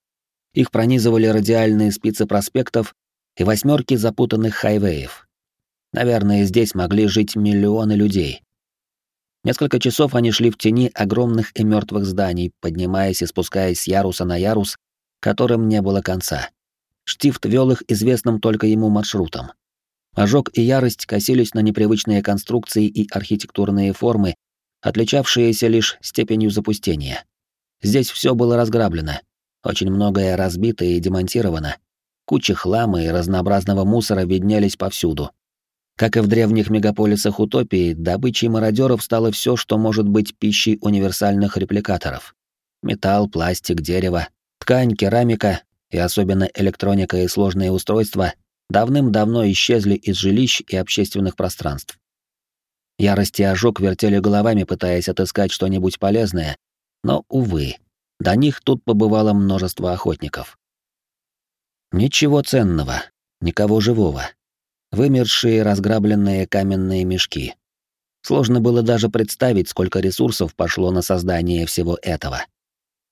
Их пронизывали радиальные спицы проспектов и восьмерки запутанных хайвеев. Наверное, здесь могли жить миллионы людей. Несколько часов они шли в тени огромных и мертвых зданий, поднимаясь и спускаясь с яруса на ярус, которым не было конца. Штифт вел их известным только ему маршрутом. Ожог и ярость косились на непривычные конструкции и архитектурные формы, отличавшиеся лишь степенью запустения. Здесь все было разграблено, очень многое разбито и демонтировано. Кучи хлама и разнообразного мусора виднелись повсюду. Как и в древних мегаполисах утопии, добычей мародеров стало все, что может быть пищей универсальных репликаторов. Металл, пластик, дерево, ткань, керамика и особенно электроника и сложные устройства давным-давно исчезли из жилищ и общественных пространств. Ярость и ожог вертели головами, пытаясь отыскать что-нибудь полезное, но, увы, до них тут побывало множество охотников. Ничего ценного, никого живого. Вымершие разграбленные каменные мешки. Сложно было даже представить, сколько ресурсов пошло на создание всего этого.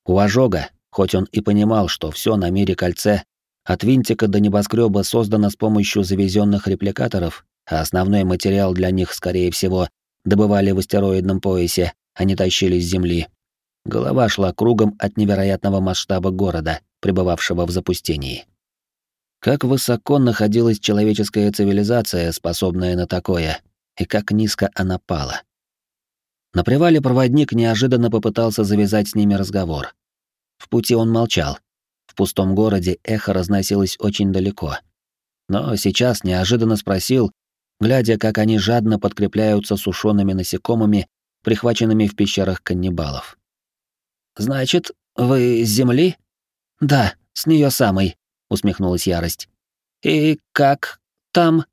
У ожога, хоть он и понимал, что все на мире кольце, от винтика до небоскреба создано с помощью завезенных репликаторов, а основной материал для них, скорее всего, добывали в астероидном поясе, а не тащили с Земли. Голова шла кругом от невероятного масштаба города, пребывавшего в запустении. Как высоко находилась человеческая цивилизация, способная на такое, и как низко она пала. На привале проводник неожиданно попытался завязать с ними разговор. В пути он молчал. В пустом городе эхо разносилось очень далеко. Но сейчас неожиданно спросил, глядя, как они жадно подкрепляются сушеными насекомыми, прихваченными в пещерах каннибалов. «Значит, вы с земли?» «Да, с нее самой», — усмехнулась ярость. «И как там?»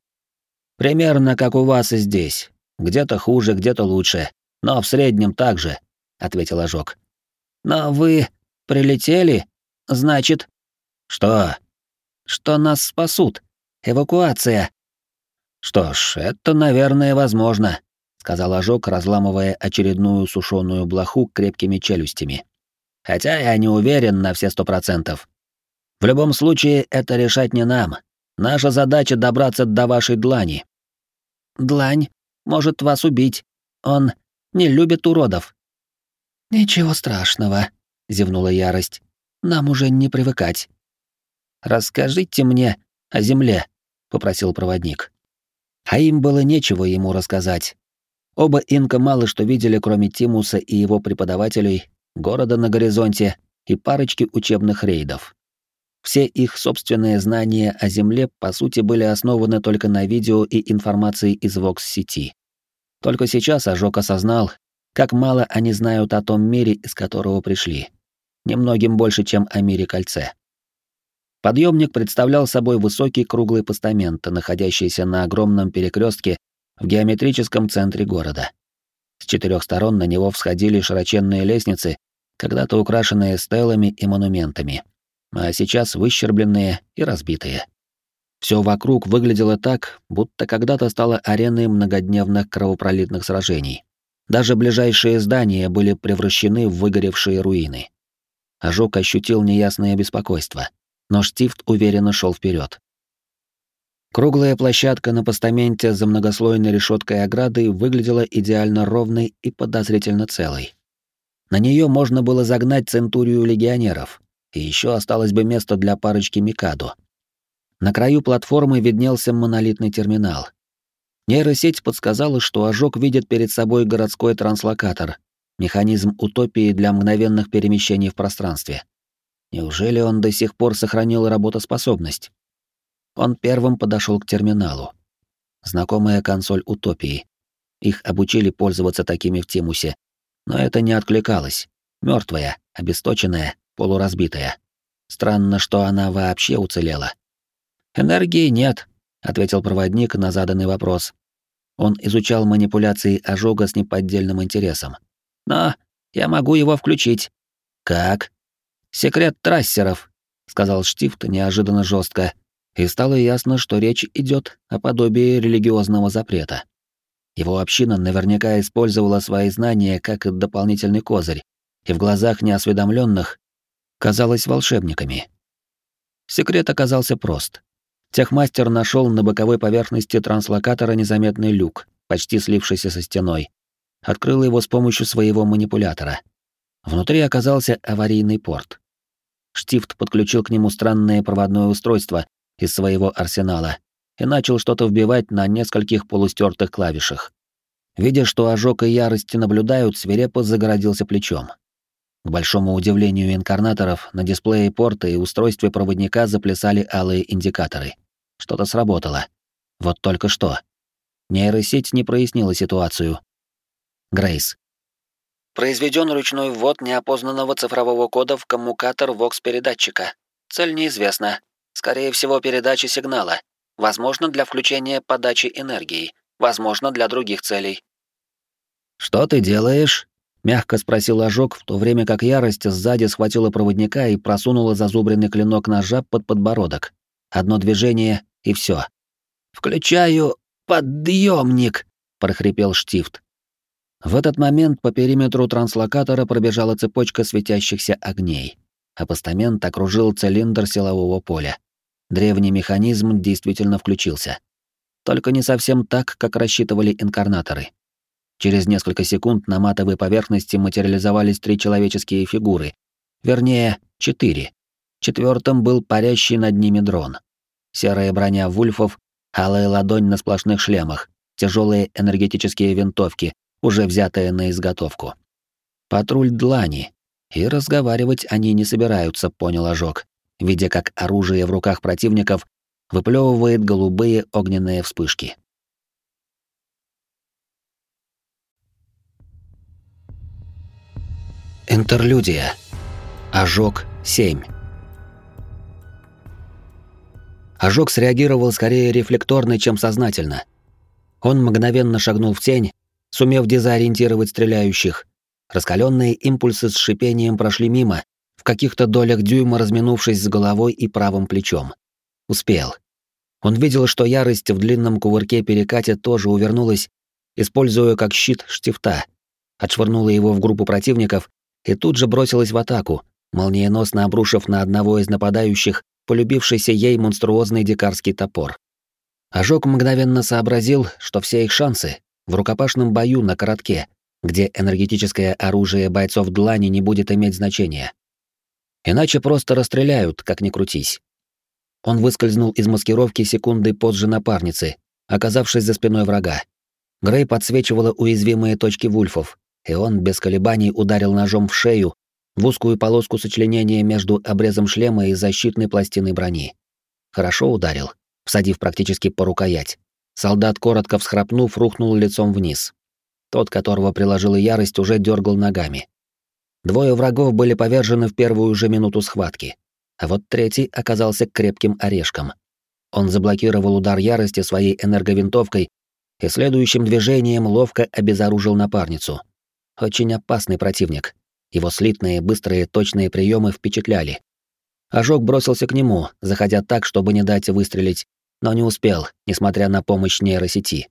«Примерно как у вас и здесь. Где-то хуже, где-то лучше. Но в среднем так же», — ответил ожог. «Но вы прилетели? Значит...» «Что?» «Что нас спасут. Эвакуация». «Что ж, это, наверное, возможно», — сказал ожог, разламывая очередную сушеную блоху крепкими челюстями. Хотя я не уверен на все сто процентов. В любом случае, это решать не нам. Наша задача добраться до вашей длани. Длань может вас убить. Он не любит уродов. Ничего страшного, зевнула ярость. Нам уже не привыкать. Расскажите мне о земле, попросил проводник. А им было нечего ему рассказать. Оба инка мало что видели, кроме Тимуса и его преподавателей, города на горизонте и парочки учебных рейдов. Все их собственные знания о Земле, по сути, были основаны только на видео и информации из Вокс-сети. Только сейчас Ожог осознал, как мало они знают о том мире, из которого пришли. Немногим больше, чем о мире кольце. Подъемник представлял собой высокий круглый постамент, находящийся на огромном перекрестке в геометрическом центре города. С четырех сторон на него всходили широченные лестницы, когда-то украшенные стелами и монументами, а сейчас выщербленные и разбитые. Все вокруг выглядело так, будто когда-то стало ареной многодневных кровопролитных сражений. Даже ближайшие здания были превращены в выгоревшие руины. Ожог ощутил неясное беспокойство, но Штифт уверенно шел вперед. Круглая площадка на постаменте за многослойной решеткой ограды выглядела идеально ровной и подозрительно целой. На нее можно было загнать центурию легионеров, и еще осталось бы место для парочки Микадо. На краю платформы виднелся монолитный терминал. Нейросеть подсказала, что ожог видит перед собой городской транслокатор, механизм утопии для мгновенных перемещений в пространстве. Неужели он до сих пор сохранил работоспособность? Он первым подошел к терминалу. Знакомая консоль утопии. Их обучили пользоваться такими в Тимусе, но это не откликалось. Мертвая, обесточенная, полуразбитая. Странно, что она вообще уцелела. Энергии нет, ответил проводник на заданный вопрос. Он изучал манипуляции ожога с неподдельным интересом. Но я могу его включить. Как? Секрет трассеров, сказал Штифт неожиданно жестко, и стало ясно, что речь идет о подобии религиозного запрета. Его община наверняка использовала свои знания как дополнительный козырь, и в глазах неосведомленных казалось волшебниками. Секрет оказался прост. Техмастер нашел на боковой поверхности транслокатора незаметный люк, почти слившийся со стеной. Открыл его с помощью своего манипулятора. Внутри оказался аварийный порт. Штифт подключил к нему странное проводное устройство из своего арсенала и начал что-то вбивать на нескольких полустертых клавишах. Видя, что ожог и ярости наблюдают, свирепо загородился плечом. К большому удивлению инкарнаторов, на дисплее порта и устройстве проводника заплясали алые индикаторы. Что-то сработало. Вот только что. Нейросеть не прояснила ситуацию. Грейс. Произведен ручной ввод неопознанного цифрового кода в коммукатор ВОКС-передатчика. Цель неизвестна. Скорее всего, передача сигнала. Возможно, для включения подачи энергии. Возможно, для других целей. «Что ты делаешь?» — мягко спросил ожог, в то время как ярость сзади схватила проводника и просунула зазубренный клинок ножа под подбородок. Одно движение — и все. «Включаю подъемник!» — прохрипел Штифт. В этот момент по периметру транслокатора пробежала цепочка светящихся огней, а постамент окружил цилиндр силового поля. Древний механизм действительно включился. Только не совсем так, как рассчитывали инкарнаторы. Через несколько секунд на матовой поверхности материализовались три человеческие фигуры. Вернее, четыре. Четвертым был парящий над ними дрон. Серая броня вульфов, алая ладонь на сплошных шлемах, тяжелые энергетические винтовки, уже взятые на изготовку. Патруль длани. И разговаривать они не собираются, понял ожог, видя, как оружие в руках противников выплевывает голубые огненные вспышки. Интерлюдия. Ожог 7. Ожог среагировал скорее рефлекторно, чем сознательно. Он мгновенно шагнул в тень, сумев дезориентировать стреляющих. Раскаленные импульсы с шипением прошли мимо, в каких-то долях дюйма разминувшись с головой и правым плечом. Успел. Он видел, что ярость в длинном кувырке-перекате тоже увернулась, используя как щит штифта, отшвырнула его в группу противников и тут же бросилась в атаку, молниеносно обрушив на одного из нападающих полюбившийся ей монструозный дикарский топор. Ожог мгновенно сообразил, что все их шансы в рукопашном бою на коротке, где энергетическое оружие бойцов длани не будет иметь значения. Иначе просто расстреляют, как ни крутись. Он выскользнул из маскировки секунды позже напарницы, оказавшись за спиной врага. Грей подсвечивала уязвимые точки вульфов, и он без колебаний ударил ножом в шею, в узкую полоску сочленения между обрезом шлема и защитной пластиной брони. Хорошо ударил, всадив практически по рукоять. Солдат, коротко всхрапнув, рухнул лицом вниз. Тот, которого приложила ярость, уже дергал ногами. Двое врагов были повержены в первую же минуту схватки, а вот третий оказался крепким орешком. Он заблокировал удар ярости своей энерговинтовкой и следующим движением ловко обезоружил напарницу. Очень опасный противник. Его слитные, быстрые, точные приемы впечатляли. Ожог бросился к нему, заходя так, чтобы не дать выстрелить, но не успел, несмотря на помощь нейросети.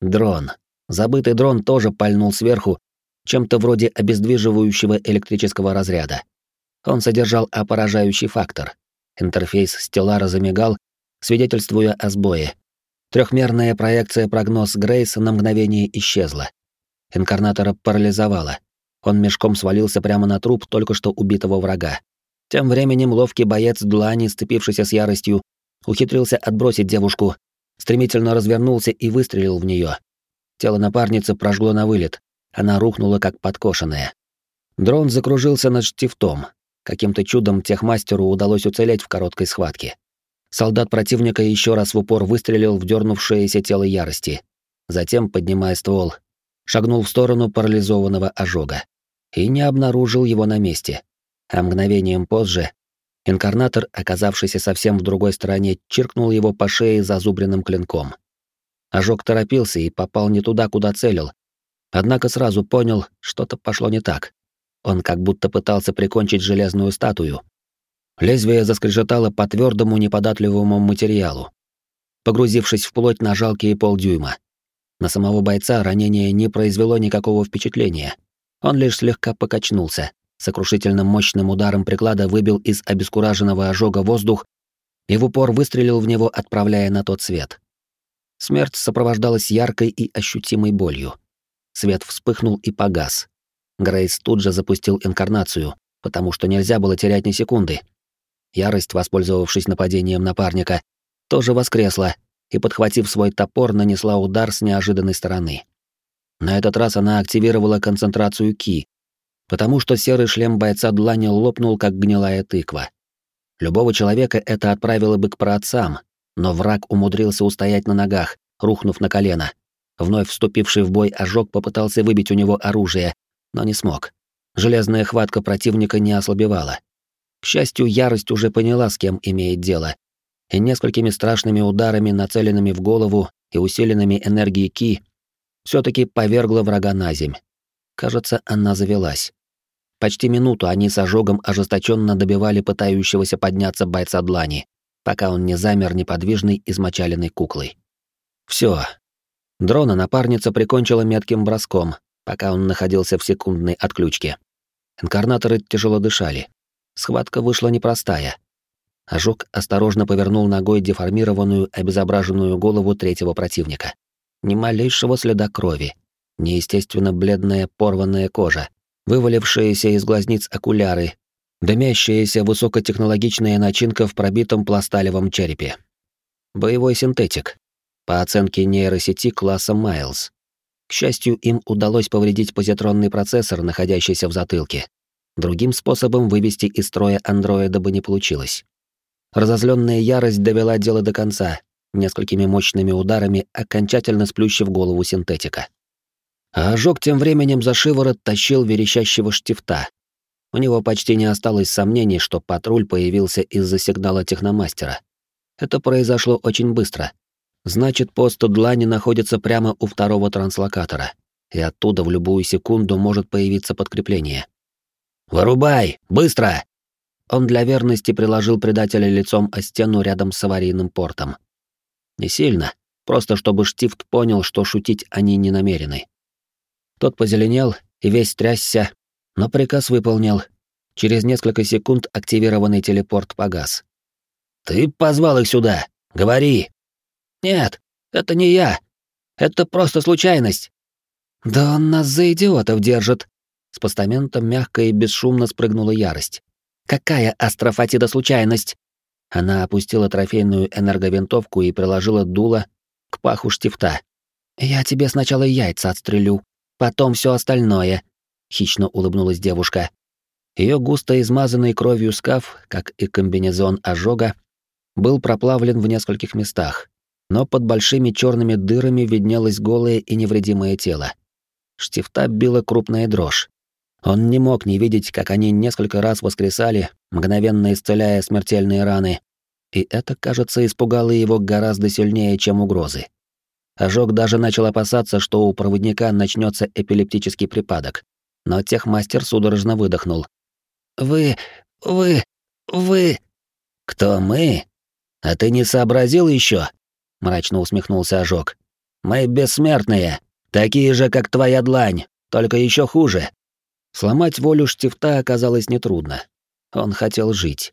Дрон. Забытый дрон тоже пальнул сверху, чем-то вроде обездвиживающего электрического разряда. Он содержал опоражающий фактор. Интерфейс Стеллара замигал, свидетельствуя о сбое. Трехмерная проекция прогноз Грейс на мгновение исчезла. Инкарнатора парализовала. Он мешком свалился прямо на труп только что убитого врага. Тем временем ловкий боец Длани, сцепившийся с яростью, ухитрился отбросить девушку, стремительно развернулся и выстрелил в нее. Тело напарницы прожгло на вылет, она рухнула как подкошенная. Дрон закружился над штифтом, Каким-то чудом техмастеру удалось уцелеть в короткой схватке. Солдат противника еще раз в упор выстрелил в дернувшееся тело ярости. Затем, поднимая ствол, шагнул в сторону парализованного ожога и не обнаружил его на месте. А мгновением позже инкарнатор, оказавшийся совсем в другой стороне, чиркнул его по шее зазубренным клинком. Ожог торопился и попал не туда, куда целил. Однако сразу понял, что-то пошло не так. Он как будто пытался прикончить железную статую. Лезвие заскрежетало по твердому неподатливому материалу, погрузившись в плоть на жалкие полдюйма. На самого бойца ранение не произвело никакого впечатления. Он лишь слегка покачнулся, сокрушительным мощным ударом приклада выбил из обескураженного ожога воздух и в упор выстрелил в него, отправляя на тот свет. Смерть сопровождалась яркой и ощутимой болью. Свет вспыхнул и погас. Грейс тут же запустил инкарнацию, потому что нельзя было терять ни секунды. Ярость, воспользовавшись нападением напарника, тоже воскресла и, подхватив свой топор, нанесла удар с неожиданной стороны. На этот раз она активировала концентрацию Ки, потому что серый шлем бойца Длани лопнул, как гнилая тыква. Любого человека это отправило бы к праотцам, но враг умудрился устоять на ногах, рухнув на колено. Вновь вступивший в бой ожог попытался выбить у него оружие, но не смог. Железная хватка противника не ослабевала. К счастью, ярость уже поняла, с кем имеет дело, и несколькими страшными ударами, нацеленными в голову и усиленными энергией Ки, все таки повергла врага на земь. Кажется, она завелась. Почти минуту они с ожогом ожесточенно добивали пытающегося подняться бойца Длани, пока он не замер неподвижной измочаленной куклой. Все. Дрона напарница прикончила метким броском, пока он находился в секундной отключке. Инкарнаторы тяжело дышали. Схватка вышла непростая. Ожог осторожно повернул ногой деформированную, обезображенную голову третьего противника. Ни малейшего следа крови. Неестественно бледная порванная кожа, вывалившиеся из глазниц окуляры, дымящаяся высокотехнологичная начинка в пробитом пласталевом черепе. Боевой синтетик. По оценке нейросети класса Майлз. К счастью, им удалось повредить позитронный процессор, находящийся в затылке. Другим способом вывести из строя андроида бы не получилось. Разозленная ярость довела дело до конца, несколькими мощными ударами окончательно сплющив голову синтетика. А ожог тем временем за шиворот тащил верещащего штифта. У него почти не осталось сомнений, что патруль появился из-за сигнала техномастера. Это произошло очень быстро. Значит, пост Длани находится прямо у второго транслокатора, и оттуда в любую секунду может появиться подкрепление. «Вырубай! Быстро!» Он для верности приложил предателя лицом о стену рядом с аварийным портом. Не сильно, просто чтобы Штифт понял, что шутить они не намерены. Тот позеленел и весь трясся, но приказ выполнил. Через несколько секунд активированный телепорт погас. «Ты позвал их сюда! Говори!» «Нет, это не я. Это просто случайность». «Да он нас за идиотов держит!» С постамента мягко и бесшумно спрыгнула ярость. Какая астрофатида случайность? Она опустила трофейную энерговинтовку и приложила дуло к паху штифта. Я тебе сначала яйца отстрелю, потом все остальное, хищно улыбнулась девушка. Ее густо измазанный кровью скаф, как и комбинезон ожога, был проплавлен в нескольких местах, но под большими черными дырами виднелось голое и невредимое тело. Штифта била крупная дрожь. Он не мог не видеть, как они несколько раз воскресали, мгновенно исцеляя смертельные раны, и это, кажется, испугало его гораздо сильнее, чем угрозы. Ожог даже начал опасаться, что у проводника начнется эпилептический припадок, но техмастер судорожно выдохнул. «Вы... вы... вы...» «Кто мы? А ты не сообразил еще? мрачно усмехнулся Ожог. «Мы бессмертные, такие же, как твоя длань, только еще хуже. Сломать волю штифта оказалось нетрудно. Он хотел жить.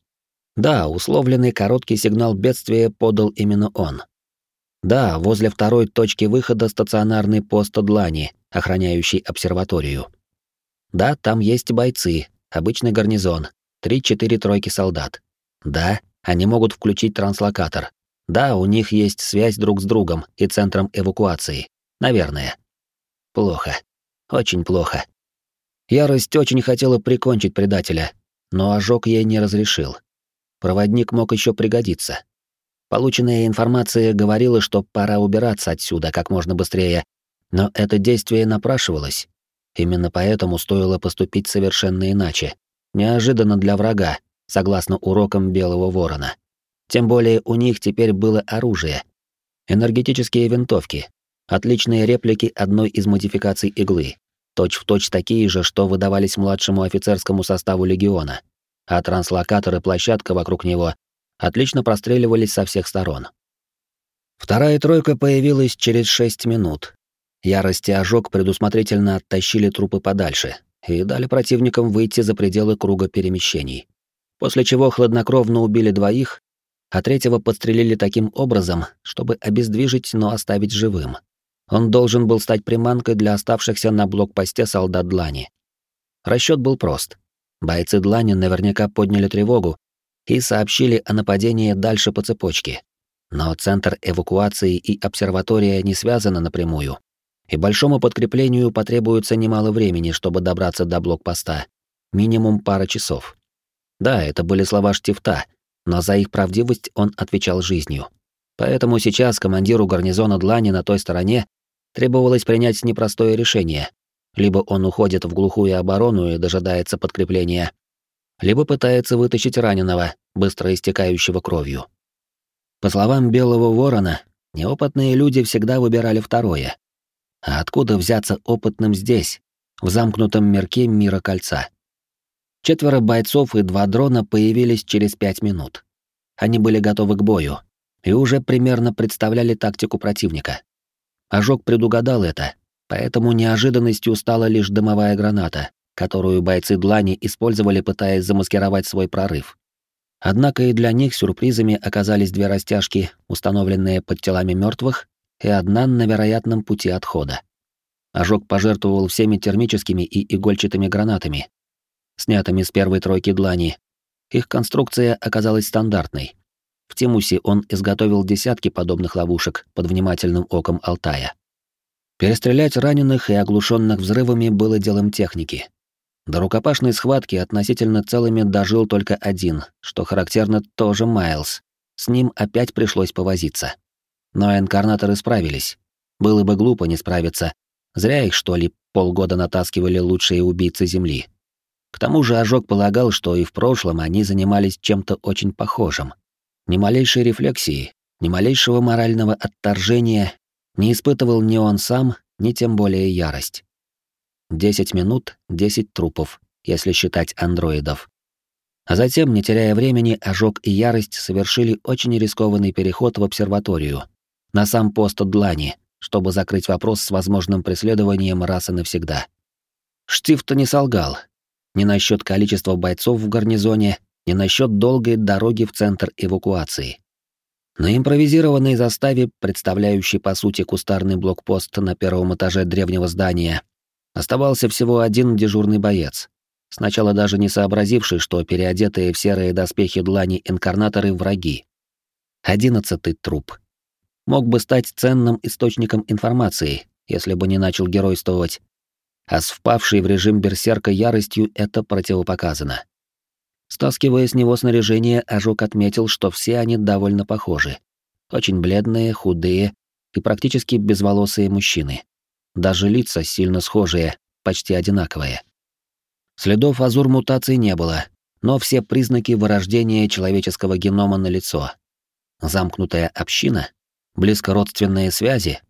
Да, условленный короткий сигнал бедствия подал именно он. Да, возле второй точки выхода стационарный пост Длани, охраняющий обсерваторию. Да, там есть бойцы, обычный гарнизон, три-четыре тройки солдат. Да, они могут включить транслокатор. Да, у них есть связь друг с другом и центром эвакуации. Наверное. Плохо. Очень плохо. Ярость очень хотела прикончить предателя, но ожог ей не разрешил. Проводник мог еще пригодиться. Полученная информация говорила, что пора убираться отсюда как можно быстрее, но это действие напрашивалось. Именно поэтому стоило поступить совершенно иначе. Неожиданно для врага, согласно урокам Белого Ворона. Тем более у них теперь было оружие. Энергетические винтовки. Отличные реплики одной из модификаций иглы. Точь-в-точь точь такие же, что выдавались младшему офицерскому составу легиона. А транслокатор и площадка вокруг него отлично простреливались со всех сторон. Вторая тройка появилась через шесть минут. Ярость и ожог предусмотрительно оттащили трупы подальше и дали противникам выйти за пределы круга перемещений. После чего хладнокровно убили двоих, а третьего подстрелили таким образом, чтобы обездвижить, но оставить живым. Он должен был стать приманкой для оставшихся на блокпосте солдат Длани. Расчет был прост. Бойцы Длани наверняка подняли тревогу и сообщили о нападении дальше по цепочке. Но центр эвакуации и обсерватория не связаны напрямую, и большому подкреплению потребуется немало времени, чтобы добраться до блокпоста. Минимум пара часов. Да, это были слова Штифта, но за их правдивость он отвечал жизнью. Поэтому сейчас командиру гарнизона Длани на той стороне требовалось принять непростое решение. Либо он уходит в глухую оборону и дожидается подкрепления, либо пытается вытащить раненого, быстро истекающего кровью. По словам Белого Ворона, неопытные люди всегда выбирали второе. А откуда взяться опытным здесь, в замкнутом мирке мира кольца? Четверо бойцов и два дрона появились через пять минут. Они были готовы к бою и уже примерно представляли тактику противника. Ожог предугадал это, поэтому неожиданностью стала лишь дымовая граната, которую бойцы Длани использовали, пытаясь замаскировать свой прорыв. Однако и для них сюрпризами оказались две растяжки, установленные под телами мертвых, и одна на вероятном пути отхода. Ожог пожертвовал всеми термическими и игольчатыми гранатами, снятыми с первой тройки длани. Их конструкция оказалась стандартной. В Тимусе он изготовил десятки подобных ловушек под внимательным оком Алтая. Перестрелять раненых и оглушенных взрывами было делом техники. До рукопашной схватки относительно целыми дожил только один, что характерно тоже Майлз. С ним опять пришлось повозиться. Но инкарнаторы справились. Было бы глупо не справиться. Зря их, что ли, полгода натаскивали лучшие убийцы Земли. К тому же Ожог полагал, что и в прошлом они занимались чем-то очень похожим. Ни малейшей рефлексии, ни малейшего морального отторжения не испытывал ни он сам, ни тем более ярость. Десять минут, десять трупов, если считать андроидов. А затем, не теряя времени, Ожог и Ярость совершили очень рискованный переход в обсерваторию, на сам пост Длани, чтобы закрыть вопрос с возможным преследованием расы навсегда. Штифт не солгал, ни насчет количества бойцов в гарнизоне, ни насчет долгой дороги в центр эвакуации. На импровизированной заставе, представляющей по сути кустарный блокпост на первом этаже древнего здания, оставался всего один дежурный боец, сначала даже не сообразивший, что переодетые в серые доспехи длани инкарнаторы враги. Одиннадцатый труп. Мог бы стать ценным источником информации, если бы не начал геройствовать, а с впавшей в режим берсерка яростью это противопоказано. Стаскивая с него снаряжение, Ожог отметил, что все они довольно похожи. Очень бледные, худые и практически безволосые мужчины. Даже лица сильно схожие, почти одинаковые. Следов азур-мутаций не было, но все признаки вырождения человеческого генома налицо. Замкнутая община, близкородственные связи,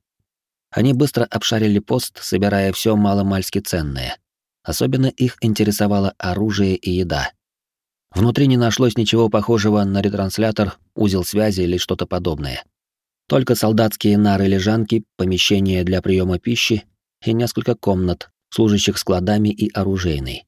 они быстро обшарили пост, собирая все маломальски ценное. Особенно их интересовало оружие и еда. Внутри не нашлось ничего похожего на ретранслятор, узел связи или что-то подобное. Только солдатские нары-лежанки, помещения для приема пищи и несколько комнат, служащих складами и оружейной.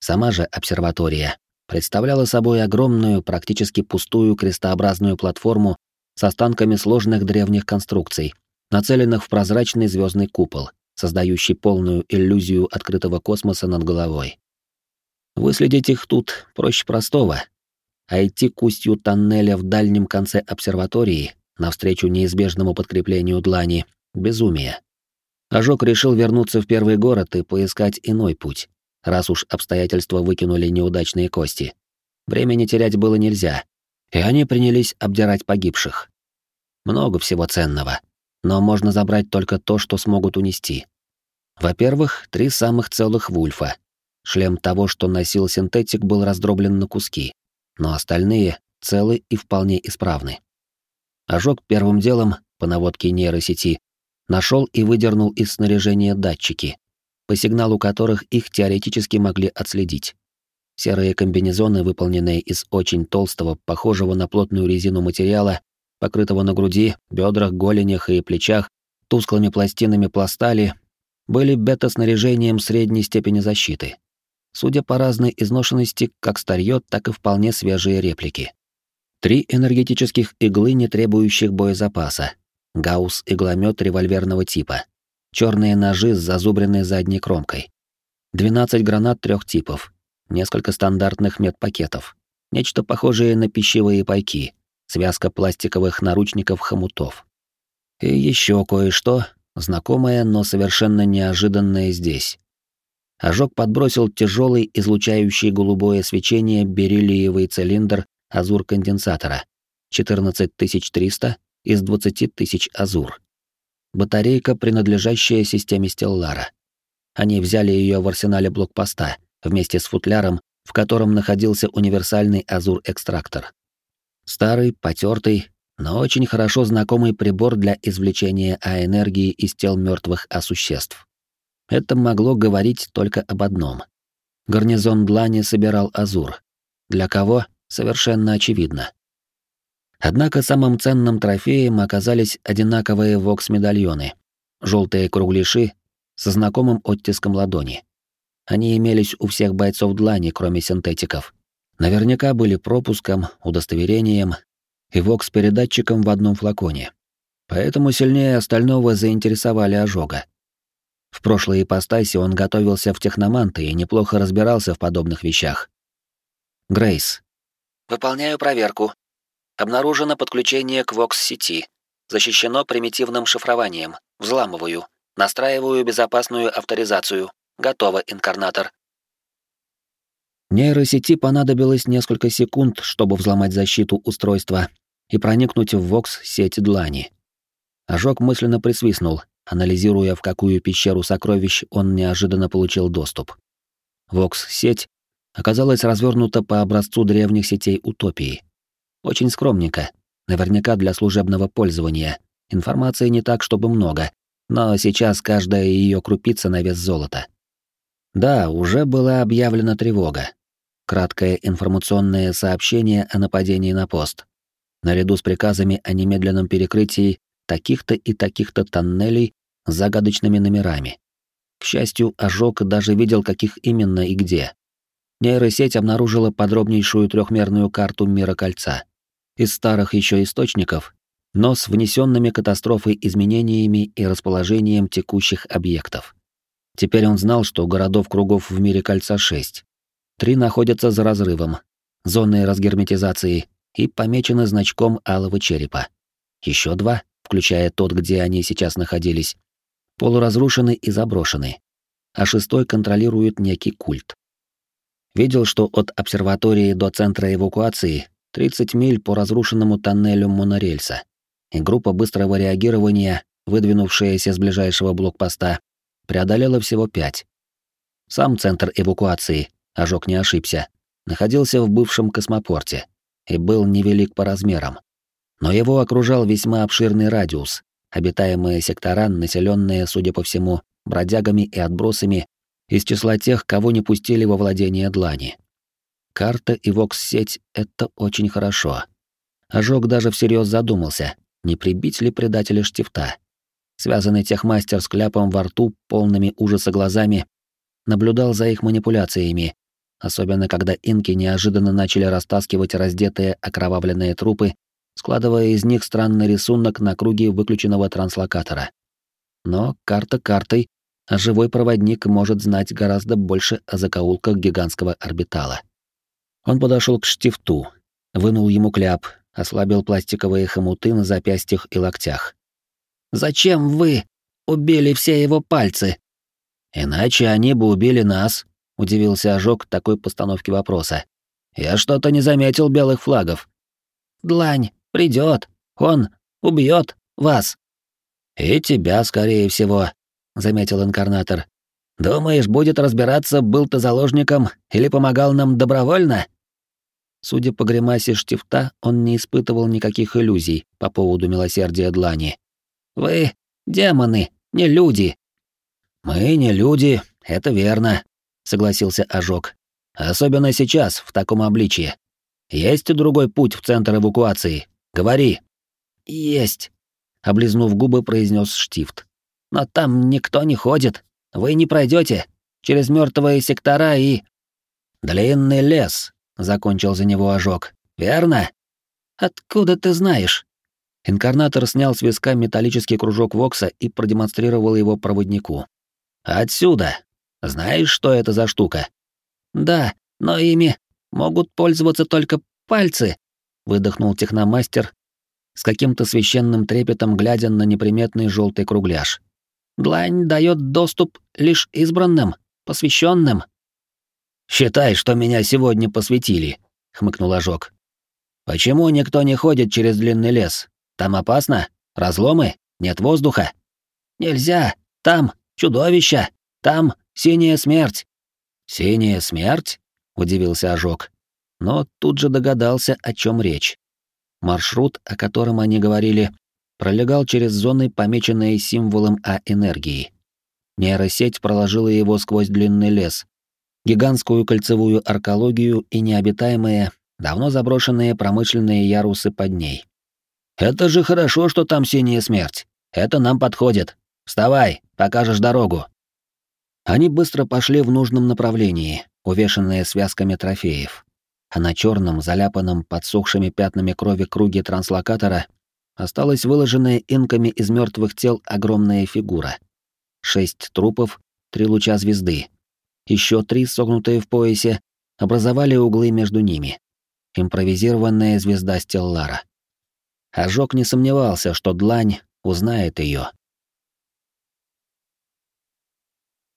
Сама же обсерватория представляла собой огромную, практически пустую крестообразную платформу с останками сложных древних конструкций, нацеленных в прозрачный звездный купол, создающий полную иллюзию открытого космоса над головой. Выследить их тут проще простого, а идти к устью тоннеля в дальнем конце обсерватории, навстречу неизбежному подкреплению длани, — безумие. Ожог решил вернуться в первый город и поискать иной путь, раз уж обстоятельства выкинули неудачные кости. Времени терять было нельзя, и они принялись обдирать погибших. Много всего ценного, но можно забрать только то, что смогут унести. Во-первых, три самых целых вульфа. Шлем того, что носил синтетик, был раздроблен на куски, но остальные целы и вполне исправны. Ожог первым делом, по наводке нейросети, нашел и выдернул из снаряжения датчики, по сигналу которых их теоретически могли отследить. Серые комбинезоны, выполненные из очень толстого, похожего на плотную резину материала, покрытого на груди, бедрах, голенях и плечах, тусклыми пластинами пластали, были бета-снаряжением средней степени защиты. Судя по разной изношенности, как старье, так и вполне свежие реплики. Три энергетических иглы, не требующих боезапаса. Гаусс-игломет револьверного типа. Черные ножи с зазубренной задней кромкой. 12 гранат трех типов. Несколько стандартных медпакетов. Нечто похожее на пищевые пайки. Связка пластиковых наручников-хомутов. И еще кое-что, знакомое, но совершенно неожиданное здесь. Ожог подбросил тяжелый, излучающий голубое свечение бериллиевый цилиндр азур-конденсатора. 14300 из 20 тысяч азур. Батарейка, принадлежащая системе Стеллара. Они взяли ее в арсенале блокпоста вместе с футляром, в котором находился универсальный азур-экстрактор. Старый, потертый, но очень хорошо знакомый прибор для извлечения А-энергии из тел мертвых А-существ. Это могло говорить только об одном. Гарнизон Длани собирал Азур. Для кого? Совершенно очевидно. Однако самым ценным трофеем оказались одинаковые вокс-медальоны. Желтые кругляши со знакомым оттиском ладони. Они имелись у всех бойцов Длани, кроме синтетиков. Наверняка были пропуском, удостоверением и вокс-передатчиком в одном флаконе. Поэтому сильнее остального заинтересовали ожога. В прошлой ипостаси он готовился в техноманты и неплохо разбирался в подобных вещах. Грейс. Выполняю проверку. Обнаружено подключение к Vox-сети. Защищено примитивным шифрованием. Взламываю. Настраиваю безопасную авторизацию. Готово, инкарнатор. Нейросети понадобилось несколько секунд, чтобы взломать защиту устройства и проникнуть в Vox-сеть Длани. Ожог мысленно присвистнул, анализируя, в какую пещеру сокровищ он неожиданно получил доступ. Вокс-сеть оказалась развернута по образцу древних сетей утопии. Очень скромненько, наверняка для служебного пользования. Информации не так, чтобы много, но сейчас каждая ее крупица на вес золота. Да, уже была объявлена тревога. Краткое информационное сообщение о нападении на пост. Наряду с приказами о немедленном перекрытии таких-то и таких-то тоннелей с загадочными номерами. К счастью, ожог даже видел, каких именно и где. Нейросеть обнаружила подробнейшую трехмерную карту мира кольца. Из старых еще источников, но с внесенными катастрофой изменениями и расположением текущих объектов. Теперь он знал, что городов кругов в мире кольца шесть. Три находятся за разрывом, зоны разгерметизации и помечены значком алого черепа. Еще два включая тот, где они сейчас находились, полуразрушены и заброшены, а шестой контролирует некий культ. Видел, что от обсерватории до центра эвакуации 30 миль по разрушенному тоннелю монорельса, и группа быстрого реагирования, выдвинувшаяся с ближайшего блокпоста, преодолела всего пять. Сам центр эвакуации, ожог не ошибся, находился в бывшем космопорте и был невелик по размерам. Но его окружал весьма обширный радиус, обитаемые сектора, населенные, судя по всему, бродягами и отбросами из числа тех, кого не пустили во владение длани. Карта и вокс-сеть — это очень хорошо. Ожог даже всерьез задумался, не прибить ли предателя штифта. Связанный техмастер с кляпом во рту, полными ужаса глазами, наблюдал за их манипуляциями, особенно когда инки неожиданно начали растаскивать раздетые окровавленные трупы складывая из них странный рисунок на круге выключенного транслокатора. Но карта картой, а живой проводник может знать гораздо больше о закоулках гигантского орбитала. Он подошел к штифту, вынул ему кляп, ослабил пластиковые хомуты на запястьях и локтях. «Зачем вы убили все его пальцы?» «Иначе они бы убили нас», удивился ожог такой постановки вопроса. Я что-то не заметил белых флагов. Длань придет, он убьет вас. И тебя, скорее всего, заметил инкарнатор. Думаешь, будет разбираться, был ты заложником или помогал нам добровольно? Судя по гримасе штифта, он не испытывал никаких иллюзий по поводу милосердия Длани. Вы демоны, не люди. Мы не люди, это верно, согласился Ожог. Особенно сейчас, в таком обличье. Есть другой путь в центр эвакуации? Говори. Есть, облизнув губы, произнес Штифт. Но там никто не ходит. Вы не пройдете через мертвые сектора и длинный лес, закончил за него ожог. Верно? Откуда ты знаешь? Инкарнатор снял с виска металлический кружок Вокса и продемонстрировал его проводнику. Отсюда. Знаешь, что это за штука? Да, но ими могут пользоваться только пальцы, выдохнул техномастер с каким-то священным трепетом, глядя на неприметный желтый кругляш. Длань дает доступ лишь избранным, посвященным. Считай, что меня сегодня посвятили, хмыкнул ожог. Почему никто не ходит через длинный лес? Там опасно? Разломы? Нет воздуха? Нельзя. Там чудовища. Там синяя смерть. «Синяя смерть?» — удивился Ожог. Но тут же догадался, о чем речь. Маршрут, о котором они говорили, пролегал через зоны, помеченные символом А-энергии. Нейросеть проложила его сквозь длинный лес, гигантскую кольцевую аркологию и необитаемые, давно заброшенные промышленные ярусы под ней. «Это же хорошо, что там синяя смерть. Это нам подходит. Вставай, покажешь дорогу». Они быстро пошли в нужном направлении, увешанные связками трофеев. А на черном, заляпанном подсохшими пятнами крови круге транслокатора осталась выложенная инками из мертвых тел огромная фигура. Шесть трупов, три луча звезды. Еще три, согнутые в поясе, образовали углы между ними. Импровизированная звезда Стеллара. Ожог не сомневался, что длань узнает ее